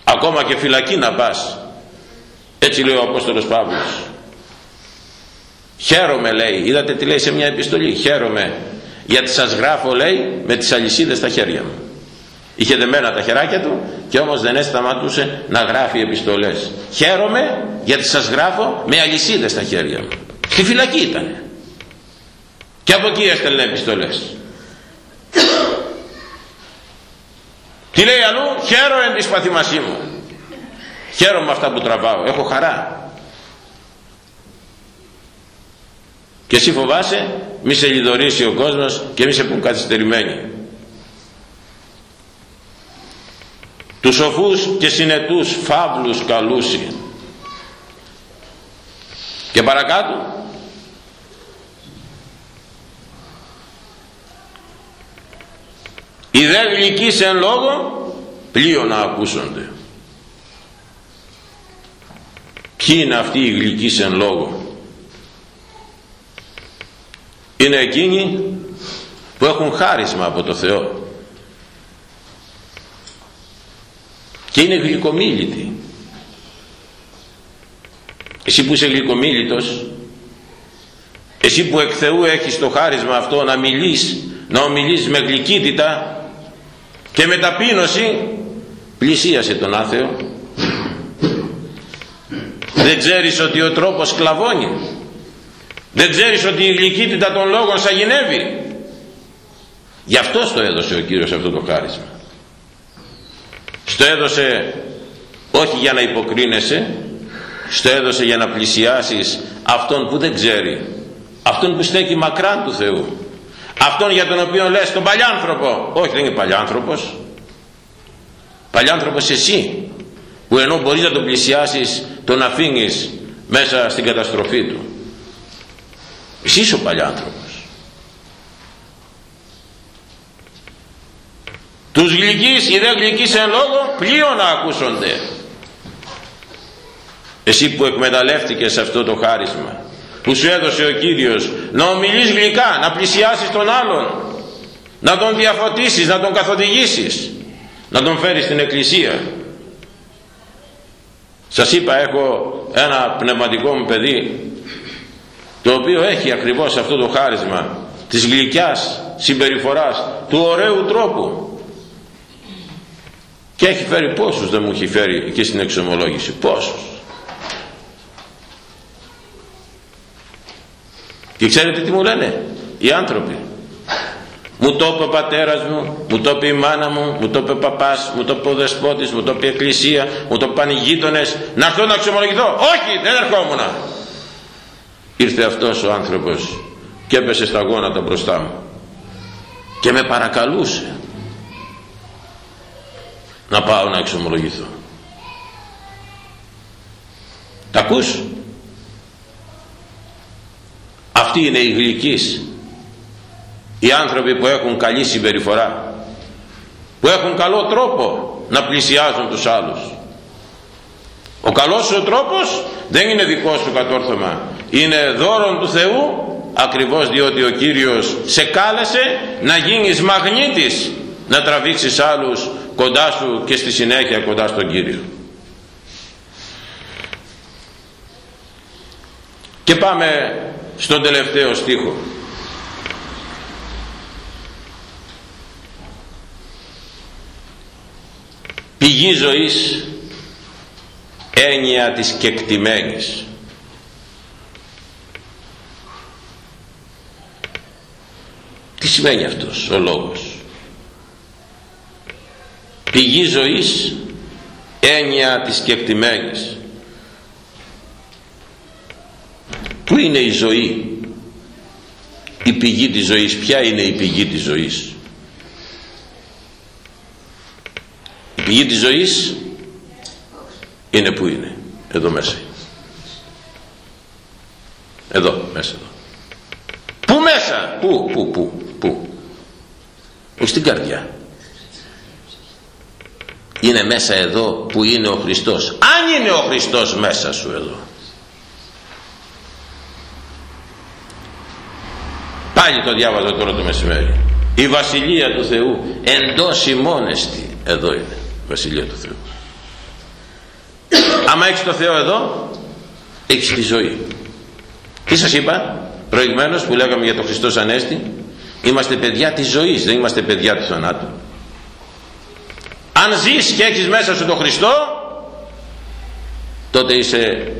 Speaker 1: ακόμα και φυλακή να πας έτσι λέει ο Απόστολος Παύλος χαίρομαι λέει είδατε τι λέει σε μια επιστολή χαίρομαι γιατί σας γράφω λέει με τις αλυσίδες στα χέρια μου Είχε δεμένα τα χεράκια του και όμως δεν έσταματούσε να γράφει επιστολές. Χαίρομαι γιατί σας γράφω με αλυσίδες στα χέρια μου. Στη φυλακή ήταν. Και από εκεί έστελνε επιστολές. Τι λέει αλλού, χαίρομαι εν της σπαθημασή μου. χαίρομαι αυτά που τραβάω. Έχω χαρά και εσύ φοβάσαι μη σε λιδωρήσει ο κόσμος και μη σε πούν καθυστερημένοι τους σοφούς και συνετούς φαύλους καλούσι και παρακάτω οι δε γλυκείς εν λόγω πλοίο να ακούσονται. Ποιοι είναι αυτοί οι γλυκείς εν λόγω είναι εκείνοι που έχουν χάρισμα από το Θεό. Και είναι γλυκομίλητοι. Εσύ που είσαι γλυκομίλητος εσύ που εκ Θεού έχεις το χάρισμα αυτό να μιλείς να ομιλείς με γλυκύτητα και με ταπείνωση πλησίασε τον άθεο. Δεν ξέρεις ότι ο τρόπος κλαβώνει. Δεν ξέρεις ότι η γλυκύτητα των λόγων σαγηνεύει γι' αυτό στο έδωσε ο Κύριος αυτό το χάρισμα. Στο έδωσε όχι για να υποκρίνεσαι στο έδωσε για να πλησιάσεις αυτόν που δεν ξέρει αυτόν που στέκει μακράν του Θεού αυτόν για τον οποίο λες τον παλιάνθρωπο. Όχι δεν είναι παλιάνθρωπος. Παλιάνθρωπος εσύ που ενώ μπορείς να τον πλησιάσεις τον αφήνεις μέσα στην καταστροφή του. Εσύ είσαι ο παλιάνθρωπος. Τους γλυκείς ή δεν γλυκείς εν λόγω πλοίο να ακούσονται. Εσύ που εκμεταλλεύτηκες αυτό το χάρισμα που σου έδωσε ο Κύριος να ομιλείς γλυκά, να πλησιάσεις τον άλλον να τον διαφωτίσεις, να τον καθοδηγήσεις να τον φέρεις στην εκκλησία. Σας είπα έχω ένα πνευματικό μου παιδί το οποίο έχει ακριβώς αυτό το χάρισμα της γλυκιάς συμπεριφοράς του ωραίου τρόπου. Και έχει φέρει πόσους δεν μου έχει φέρει και στην εξομολόγηση πόσους και ξέρετε τι μου λένε οι άνθρωποι μου το είπε ο πατέρας μου, μου το είπε η μάνα μου, μου το είπε ο παπάς, μου το είπε ο δεσπότης, μου το είπε η εκκλησία, μου το είπαν οι γείτονες, να έρθω να ξεμολογηθώ. Όχι, δεν ερχόμουν. Ήρθε αυτός ο άνθρωπος και έπεσε στα γόνατα μπροστά μου και με παρακαλούσε να πάω να εξομολογηθώ. Τα ακούς; Αυτή είναι η γλυκής οι άνθρωποι που έχουν καλή συμπεριφορά που έχουν καλό τρόπο να πλησιάζουν τους άλλους. Ο καλός σου τρόπος δεν είναι δικός σου κατόρθωμα. Είναι δώρον του Θεού ακριβώς διότι ο Κύριος σε κάλεσε να γίνεις μαγνήτης να τραβήξεις άλλους κοντά σου και στη συνέχεια κοντά στον Κύριο. Και πάμε στον τελευταίο στίχο. Πηγή ζωής έννοια της κεκτημένης. Τι σημαίνει αυτός ο λόγος; Πηγή ζωής έννοια της κεκτημένης Πού είναι η ζωή; Η πηγή της ζωής. Ποια είναι η πηγή της ζωής; Πηγή της ζωής είναι που είναι; Εδώ μέσα. Εδώ μέσα εδώ. Πού μέσα; Πού πού πού πού; Όχι στην καρδιά; Είναι μέσα εδώ που είναι ο Χριστός. Αν είναι ο Χριστός μέσα σου εδώ πάλι το διάβαζα τώρα το μεσημέρι. Η Βασιλεία του Θεού εντός ημώνεστη εδώ είναι Βασιλεία του Θεού. Άμα έχεις το Θεό εδώ έχεις τη ζωή. Τι σας είπα προηγουμένως που λέγαμε για τον Χριστός Ανέστη είμαστε παιδιά της ζωής δεν είμαστε παιδιά του θανάτου. Αν ζεις και έχεις μέσα σου τον Χριστό τότε είσαι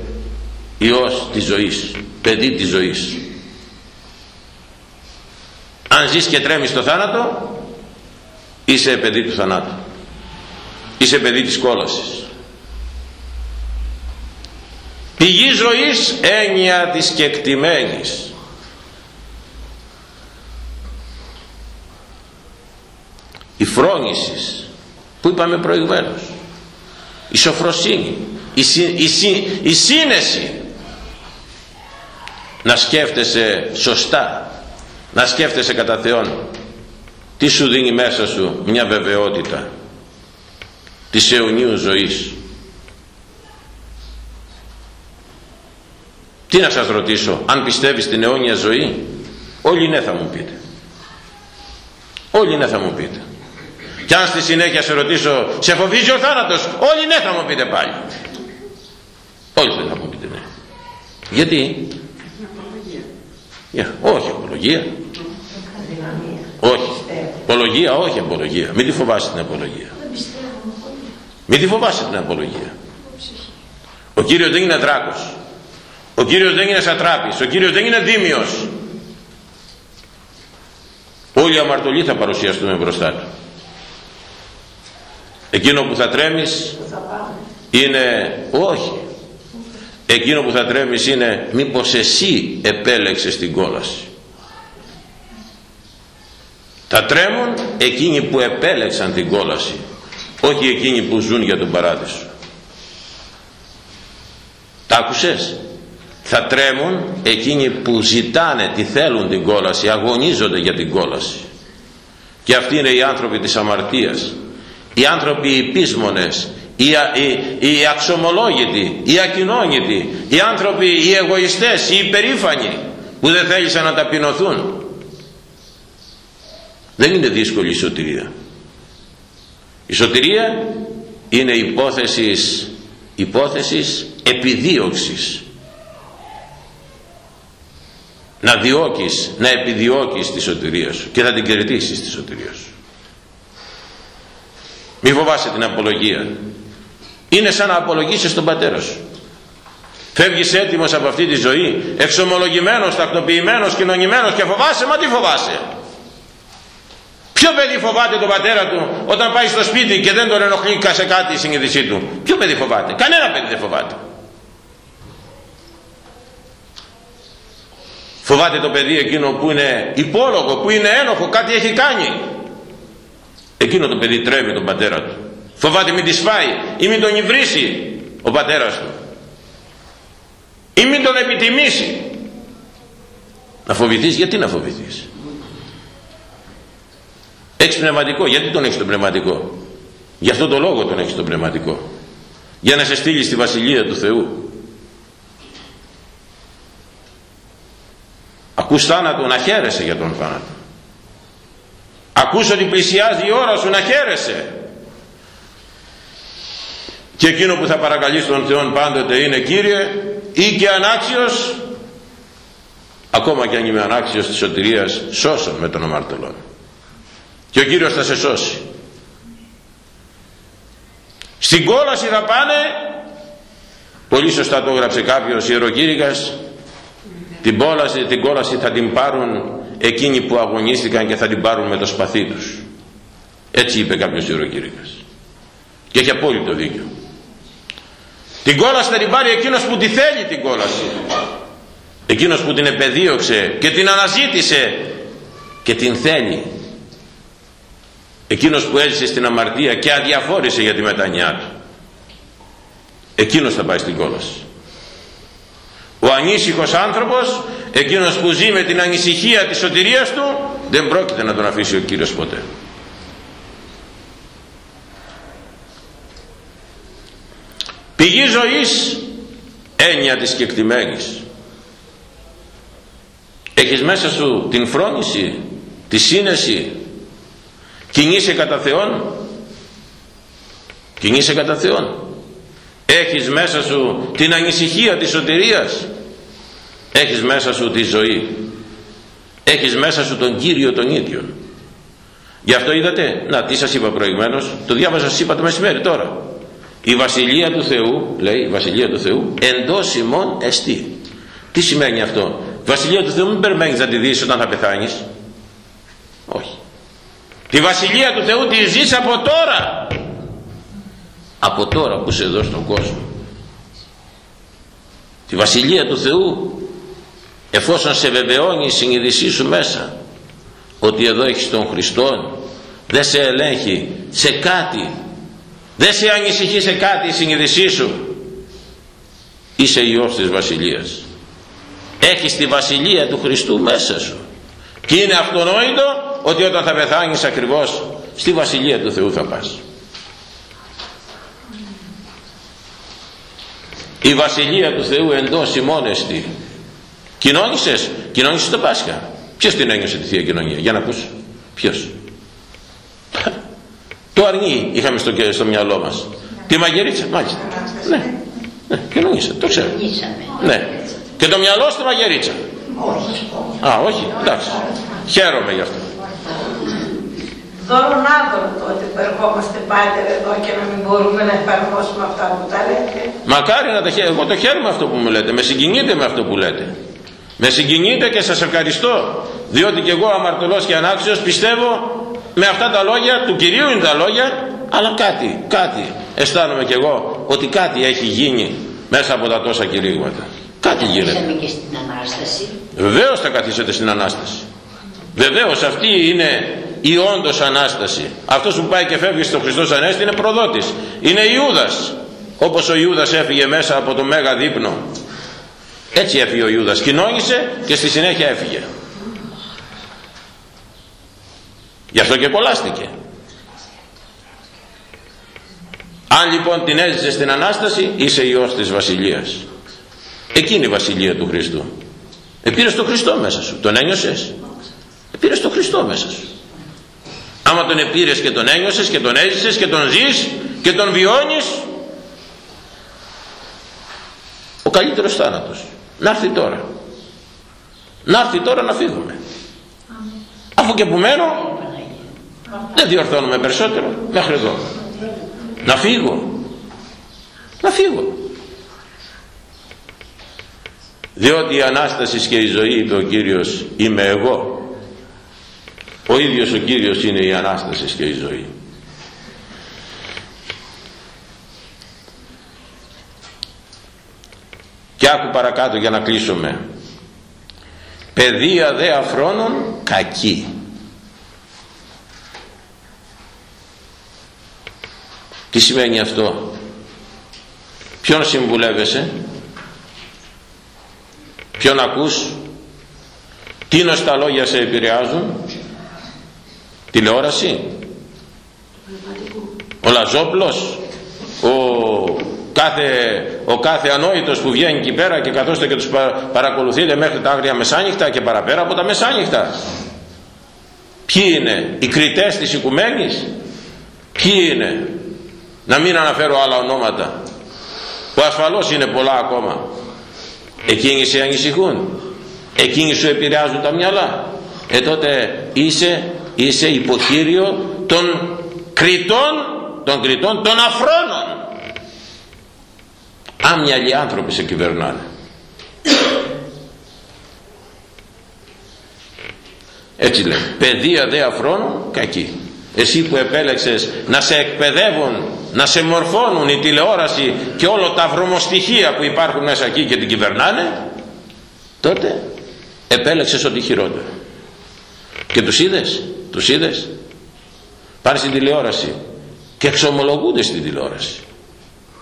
Speaker 1: Υιός της ζωής παιδί της ζωής αν ζεις και τρέμεις το θάνατο είσαι παιδί του θανάτου. Είσαι παιδί της κόλασης. Πηγής ζωής έννοια της κεκτημένης. Η φρόνησης που είπαμε προηγουμένως. Η σοφροσύνη η, η, η σύνεση. Να σκέφτεσαι σωστά να σκέφτεσαι κατά Θεόν. Τι σου δίνει μέσα σου μια βεβαιότητα της αιωνίου ζωής. Τι να σας ρωτήσω αν πιστεύεις στην αιώνια ζωή όλοι ναι θα μου πείτε. Όλοι ναι θα μου πείτε. Και αν στη συνέχεια σε ρωτήσω σε φοβίζει ο θάνατος όλοι ναι θα μου πείτε πάλι. Όλοι δεν θα μου πείτε ναι. Γιατί; Όχι απολογία όχι. Απολογία όχι απολογία. Μην τη φοβάσαι την απολογία. Μην τη φοβάσαι την απολογία. Ο Κύριος δεν είναι δράκος ο Κύριος δεν είναι σατράπης. Ο Κύριος δεν είναι δίμιος. Όλοι οι αμαρτωλοί θα παρουσιαστούμε μπροστά του. Εκείνο που θα τρέμεις είναι όχι. Εκείνο που θα τρέμεις είναι μήπως εσύ επέλεξες την κόλαση θα τρέμουν εκείνοι που επέλεξαν την κόλαση όχι εκείνοι που ζουν για τον παράδεισο. Τα άκουσες; Θα τρέμουν εκείνοι που ζητάνε τη θέλουν την κόλαση αγωνίζονται για την κόλαση. Και αυτοί είναι οι άνθρωποι της αμαρτίας. Οι άνθρωποι οι πείσμονες οι, οι, οι αξιομολόγητοι οι ακοινώνητοι οι άνθρωποι οι εγωιστές οι υπερήφανοι που δεν θέλησαν να ταπεινωθούν δεν είναι δύσκολη η σωτηρία. Η σωτηρία είναι υπόθεσης υπόθεσης επιδίωξης. Να διώκεις, να επιδιώκεις τη σωτηρία σου και να την κερδίσεις τη σωτηρία σου. Μη φοβάσαι την απολογία. Είναι σαν να απολογήσεις τον πατέρα σου. Φεύγεις έτοιμος από αυτή τη ζωή εξομολογημένος, τακτοποιημένος, κοινωνημένος και φοβάσαι, μα τι φοβάσαι Ποιο παιδί φοβάται τον πατέρα του όταν πάει στο σπίτι και δεν τον ενοχλεί σε κάτι η συνείδησή του; Ποιο παιδί φοβάται; Κανένα παιδί δεν φοβάται. Φοβάται το παιδί εκείνο που είναι υπόλογο, που είναι ένοχο, κάτι έχει κάνει. Εκείνο το παιδί τρέμει τον πατέρα του. Φοβάται μην της φάει ή μην τον υβρίσει ο πατέρας του. Ή μην τον επιτιμήσει. Να φοβηθείς, γιατί να φοβηθείς; Έχεις πνευματικό, γιατί τον έχεις τον πνευματικό; Γι' αυτό το λόγο τον έχεις τον πνευματικό. Για να σε στείλει στη Βασιλεία του Θεού. Ακούς θάνατο να χαίρεσαι για τον θάνατο. Ακούς ότι πλησιάζει η ώρα σου να χαίρεσαι. Και εκείνο που θα παρακαλείς τον Θεό πάντοτε είναι Κύριε ή και ανάξιος ακόμα και αν είμαι ανάξιος της σωτηρίας σώσον με τον αμαρτωλόν και ο Κύριος θα σε σώσει. Στην κόλαση θα πάνε. Πολύ σωστά το έγραψε κάποιος ιεροκήρυκας. Την, κόλαση, την κόλαση θα την πάρουν εκείνοι που αγωνίστηκαν και θα την πάρουν με το σπαθί τους. Έτσι είπε κάποιος ιεροκήρυκας. Και έχει απόλυτο δίκιο. Την κόλαση θα την πάρει εκείνος που τη θέλει την κόλαση. Εκείνος που την επεδίωξε και την αναζήτησε και την θέλει εκείνος που έζησε στην αμαρτία και αδιαφόρησε για τη μετανιά του. Εκείνος θα πάει στην κόλαση. Ο ανήσυχος άνθρωπος εκείνος που ζει με την ανησυχία της σωτηρίας του δεν πρόκειται να τον αφήσει ο Κύριος ποτέ. Πηγή ζωής έννοια της κεκτημένης. Έχεις μέσα σου την φρόνηση τη σύνεση κινείσαι κατά Θεόν. Κινείσαι κατά Θεόν. Έχεις μέσα σου την ανησυχία της σωτηρίας. Έχεις μέσα σου τη ζωή. Έχεις μέσα σου τον Κύριο τον ίδιο. Γι' αυτό είδατε να τι σας είπα προηγουμένως το διάβαζα σας είπα το μεσημέρι τώρα. Η Βασιλεία του Θεού λέει η Βασιλεία του Θεού εντός ημών εστί. Τι σημαίνει αυτό; Η Βασιλεία του Θεού μην περιμένεις να τη δεις όταν θα πεθάνεις. Όχι Τη Βασιλεία του Θεού τη ζεις από τώρα. Από τώρα που είσαι εδώ στον κόσμο. τη Βασιλεία του Θεού εφόσον σε βεβαιώνει η συνειδησή σου μέσα ότι εδώ έχεις τον Χριστό δεν σε ελέγχει σε κάτι δεν σε ανησυχεί σε κάτι η συνειδησή σου είσαι Υιός της Βασιλείας έχεις τη Βασιλεία του Χριστού μέσα σου και είναι αυτονόητο ότι όταν θα πεθάνεις ακριβώς στη Βασιλεία του Θεού θα πας. Η Βασιλεία του Θεού εντός ημώνεστη κοινώνησες; Κοινώνησες το Πάσχα. Ποιος την ένιωσε τη Θεία Κοινωνία; Για να ακούς ποιος; Το αρνί είχαμε στο, στο μυαλό μας. Τη μαγειρίτσα μάλιστα. Ναι, ναι κοινώνησε το ξέρω. Ναι. Και το μυαλό στη μαγειρίτσα α όχι. Εντάξει. Χαίρομαι γι' αυτό
Speaker 2: δώρον άδωρο τότε που ερχόμαστε πάτερ εδώ και να μην μπορούμε να εφαρμόσουμε αυτά που τα λέτε.
Speaker 1: Μακάρι να τα χαίρομαι. Εγώ το χαίρομαι αυτό που μου λέτε. Με συγκινείτε με αυτό που λέτε. Με συγκινείτε και σας ευχαριστώ. Διότι και εγώ αμαρτωλός και ανάξιος πιστεύω με αυτά τα λόγια, του Κυρίου είναι τα λόγια, αλλά κάτι, κάτι αισθάνομαι κι εγώ ότι κάτι έχει γίνει μέσα από τα τόσα κηρύγματα. Κάτι γίνεται.
Speaker 3: και στην Ανάσταση.
Speaker 1: Βεβαίως θα καθίσετε στην Ανάσταση. Βεβαίως αυτή είναι η όντως Ανάσταση. Αυτός που πάει και φεύγει στο Χριστός Ανέστη είναι προδότης. Είναι Ιούδας. Όπως ο Ιούδας έφυγε μέσα από το Μέγα Δείπνο. Έτσι έφυγε ο Ιούδας. Κοινώνησε και στη συνέχεια έφυγε. Γι' αυτό και κολλάστηκε. Αν λοιπόν την έζησε στην Ανάσταση είσαι Υιός της Βασιλείας. Εκείνη η Βασιλεία του Χριστού. Επήρες τον Χριστό μέσα σου. Τον ένιωσες. Επήρες τον Χριστό μέσα σου άμα τον επήρες και τον ένιωσες και τον έζησες και τον ζεις και τον βιώνεις ο καλύτερος θάνατος. Να έρθει τώρα. Να έρθει τώρα να φύγουμε. Αφού και που μένω δεν διορθώνουμε περισσότερο. Μέχρι εδώ. Να φύγω. Να φύγω. Διότι η Ανάστασης και η ζωή είπε ο Κύριος είμαι εγώ ο ίδιος ο Κύριος είναι η Ανάστασης και η ζωή. Και άκου παρακάτω για να κλείσουμε. Παιδεία δε αφρόνων κακή. Τι σημαίνει αυτό; Ποιον συμβουλεύεσαι; Ποιον ακούς; Τι τα λόγια σε επηρεάζουν; Τηλεόραση. Ο Λαζόπλος ο κάθε, ο κάθε ανόητος που βγαίνει εκεί πέρα και καθόστε και τους παρακολουθείτε μέχρι τα άγρια μεσάνυχτα και παραπέρα από τα μεσάνυχτα. Ποιοι είναι οι κριτές της οικουμένης; Ποιοι είναι; Να μην αναφέρω άλλα ονόματα που ασφαλώς είναι πολλά ακόμα. Εκείνοι σε ανησυχούν. Εκείνοι σου επηρεάζουν τα μυαλά. Ε τότε είσαι είσαι υποχείριο των κριτών των κριτών των αφρόνων. Άμυαλοι άνθρωποι σε κυβερνάνε. Έτσι λέει παιδεία δε αφρόνων κακή. Εσύ που επέλεξες να σε εκπαιδεύουν να σε μορφώνουν η τηλεόραση και όλα τα βρωμοστοιχεία που υπάρχουν μέσα εκεί και την κυβερνάνε τότε επέλεξες ότι χειρότερο. Και τους είδες; Τους είδες; Πάνε στην τηλεόραση και εξομολογούνται στην τηλεόραση.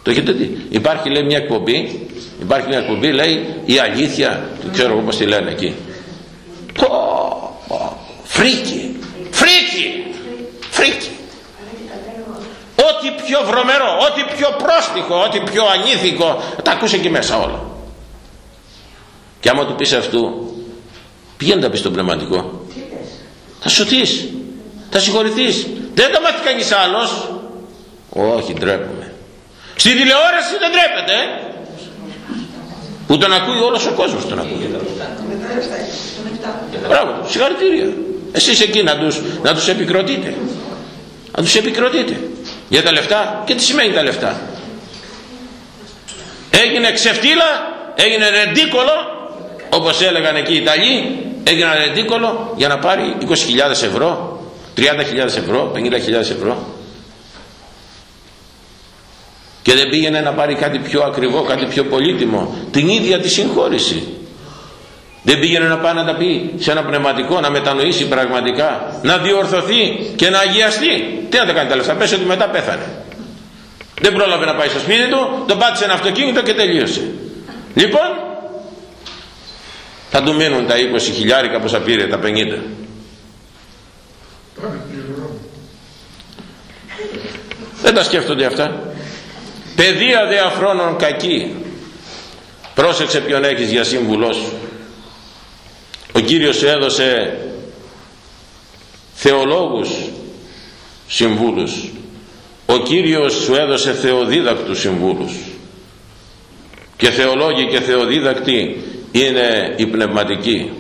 Speaker 1: Το έχετε δει. Υπάρχει λέει μια εκπομπή υπάρχει μια εκπομπή λέει η αλήθεια δεν ξέρω εγώ πως τη λένε εκεί. Πω, πω, φρίκη φρίκη φρίκη. Ό,τι πιο βρωμερό ό,τι πιο πρόστυχο ό,τι πιο ανήθικο τα ακούς εκεί μέσα όλα. Και άμα του πεις αυτού πήγαινε να πεις στον πνευματικό θα σωθείς θα συγχωρηθείς. Δεν το μάθει κανείς άλλος. Όχι ντρέπομαι. Στη τηλεόραση δεν ντρέπεται. Που τον ακούει όλος ο κόσμος τον ακούει. Μπράβο συγχαρητήρια. Εσείς εκεί να τους, να τους επικροτείτε. Να τους επικροτείτε. Για τα λεφτά. Και τι σημαίνει τα λεφτά. Έγινε ξεφτύλα έγινε ρεντίκολο όπως έλεγαν εκεί οι Ιταλοί έγινε ρεντίκολο για να πάρει 20.000 ευρώ 30.000 ευρώ 50.000 ευρώ και δεν πήγαινε να πάρει κάτι πιο ακριβό, κάτι πιο πολύτιμο, την ίδια τη συγχώρηση. Δεν πήγαινε να πάει να τα πει σε ένα πνευματικό, να μετανοήσει πραγματικά, να διορθωθεί και να αγιαστεί. Τι να τα κάνει τα λεφτά, πες ότι μετά πέθανε. Δεν πρόλαβε να πάει στο σπίτι του, τον πάτησε ένα αυτοκίνητο και τελείωσε. Λοιπόν, θα του μείνουν τα 20 χιλιάρικα που θα πήρε, τα 50. Δεν τα σκέφτονται αυτά. Παιδεία δε αφρόνων κακή. Πρόσεξε ποιον έχεις για σύμβουλό σου. Ο Κύριος έδωσε θεολόγους συμβούλους. Ο Κύριος σου έδωσε θεοδίδακτους συμβούλους. Και θεολόγοι και θεοδίδακτοι είναι οι πνευματικοί.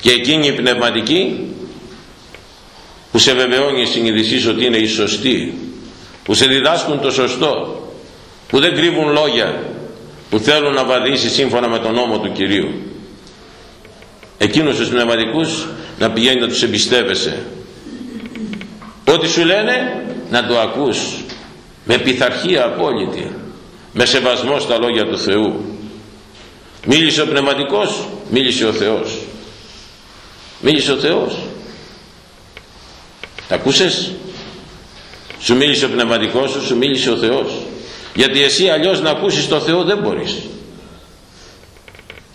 Speaker 1: Και εκείνοι οι πνευματικοί που σε βεβαιώνει η συνειδησής ότι είναι οι σωστοί που σε διδάσκουν το σωστό που δεν κρύβουν λόγια που θέλουν να βαδίσει σύμφωνα με τον νόμο του Κυρίου. Εκείνους τους πνευματικούς να πηγαίνει να τους εμπιστεύεσαι. Ό,τι σου λένε να το ακούς. Με πειθαρχία απόλυτη. Με σεβασμό στα λόγια του Θεού μίλησε ο πνευματικός μίλησε ο Θεός. Μίλησε ο Θεός. Τα ακούσες; Σου μίλησε ο πνευματικός σου σου μίλησε ο Θεός. Γιατί εσύ αλλιώς να ακούσεις το Θεό δεν μπορείς.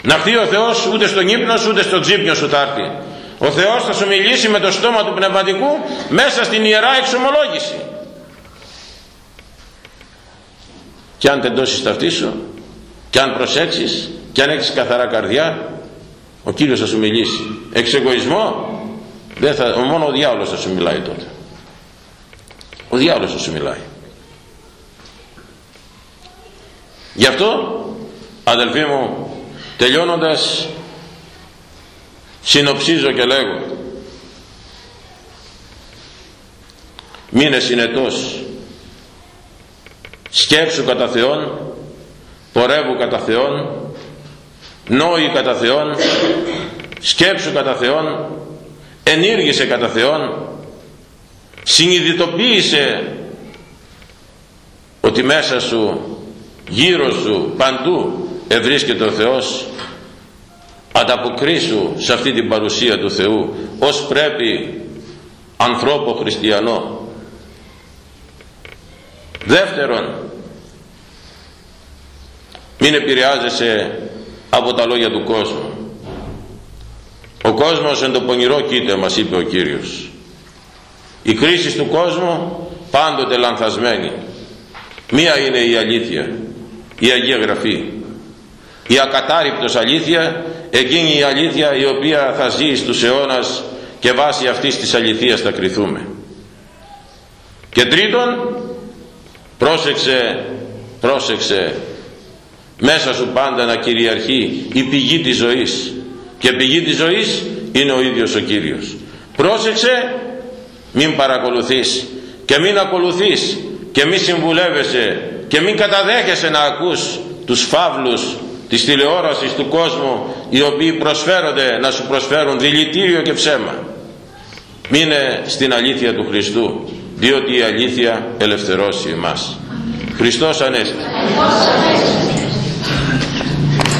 Speaker 1: Να χθεί ο Θεός ούτε στον ύπνο σου ούτε στο τζίπνιο σου θα έρθει. Ο Θεός θα σου μιλήσει με το στόμα του πνευματικού μέσα στην ιερά εξομολόγηση. Και αν τεντώσεις τα αυτή σου και αν προσέξεις και αν έχεις καθαρά καρδιά ο Κύριος θα σου μιλήσει. Έχεις εγωισμό δεν θα, μόνο ο διάολος θα σου μιλάει τότε. Ο διάολος θα σου μιλάει. Γι' αυτό αδελφοί μου τελειώνοντας συνοψίζω και λέγω μείνε συνετός. Σκέψου κατά Θεόν πορεύου κατά Θεόν νόη κατά Θεόν σκέψου κατά Θεόν ενήργησε κατά Θεόν συνειδητοποίησε ότι μέσα σου γύρω σου παντού ευρίσκεται ο Θεός ανταποκρίσου σε αυτή την παρουσία του Θεού ως πρέπει ανθρώπο χριστιανό. Δεύτερον μην επηρεάζεσαι από τα λόγια του κόσμου. Ο κόσμος εν το πονηρό κοίτα μας είπε ο Κύριος. Η κρίση του κόσμου πάντοτε λανθασμένη. Μία είναι η αλήθεια η Αγία Γραφή. Η ακατάρρυπτος αλήθεια εκείνη η αλήθεια η οποία θα ζει στους αιώνας και βάσει αυτής της αληθείας θα κριθούμε. Και τρίτον πρόσεξε πρόσεξε μέσα σου πάντα να κυριαρχεί η πηγή της ζωής. Και πηγή της ζωής είναι ο ίδιος ο Κύριος. Πρόσεξε μην παρακολουθείς και μην ακολουθείς και μην συμβουλεύεσαι και μην καταδέχεσαι να ακούς τους φαύλους της τηλεόρασης του κόσμου οι οποίοι προσφέρονται να σου προσφέρουν δηλητήριο και ψέμα. Μείνε στην αλήθεια του Χριστού διότι η αλήθεια ελευθερώσει εμάς. Χριστός Ανέστη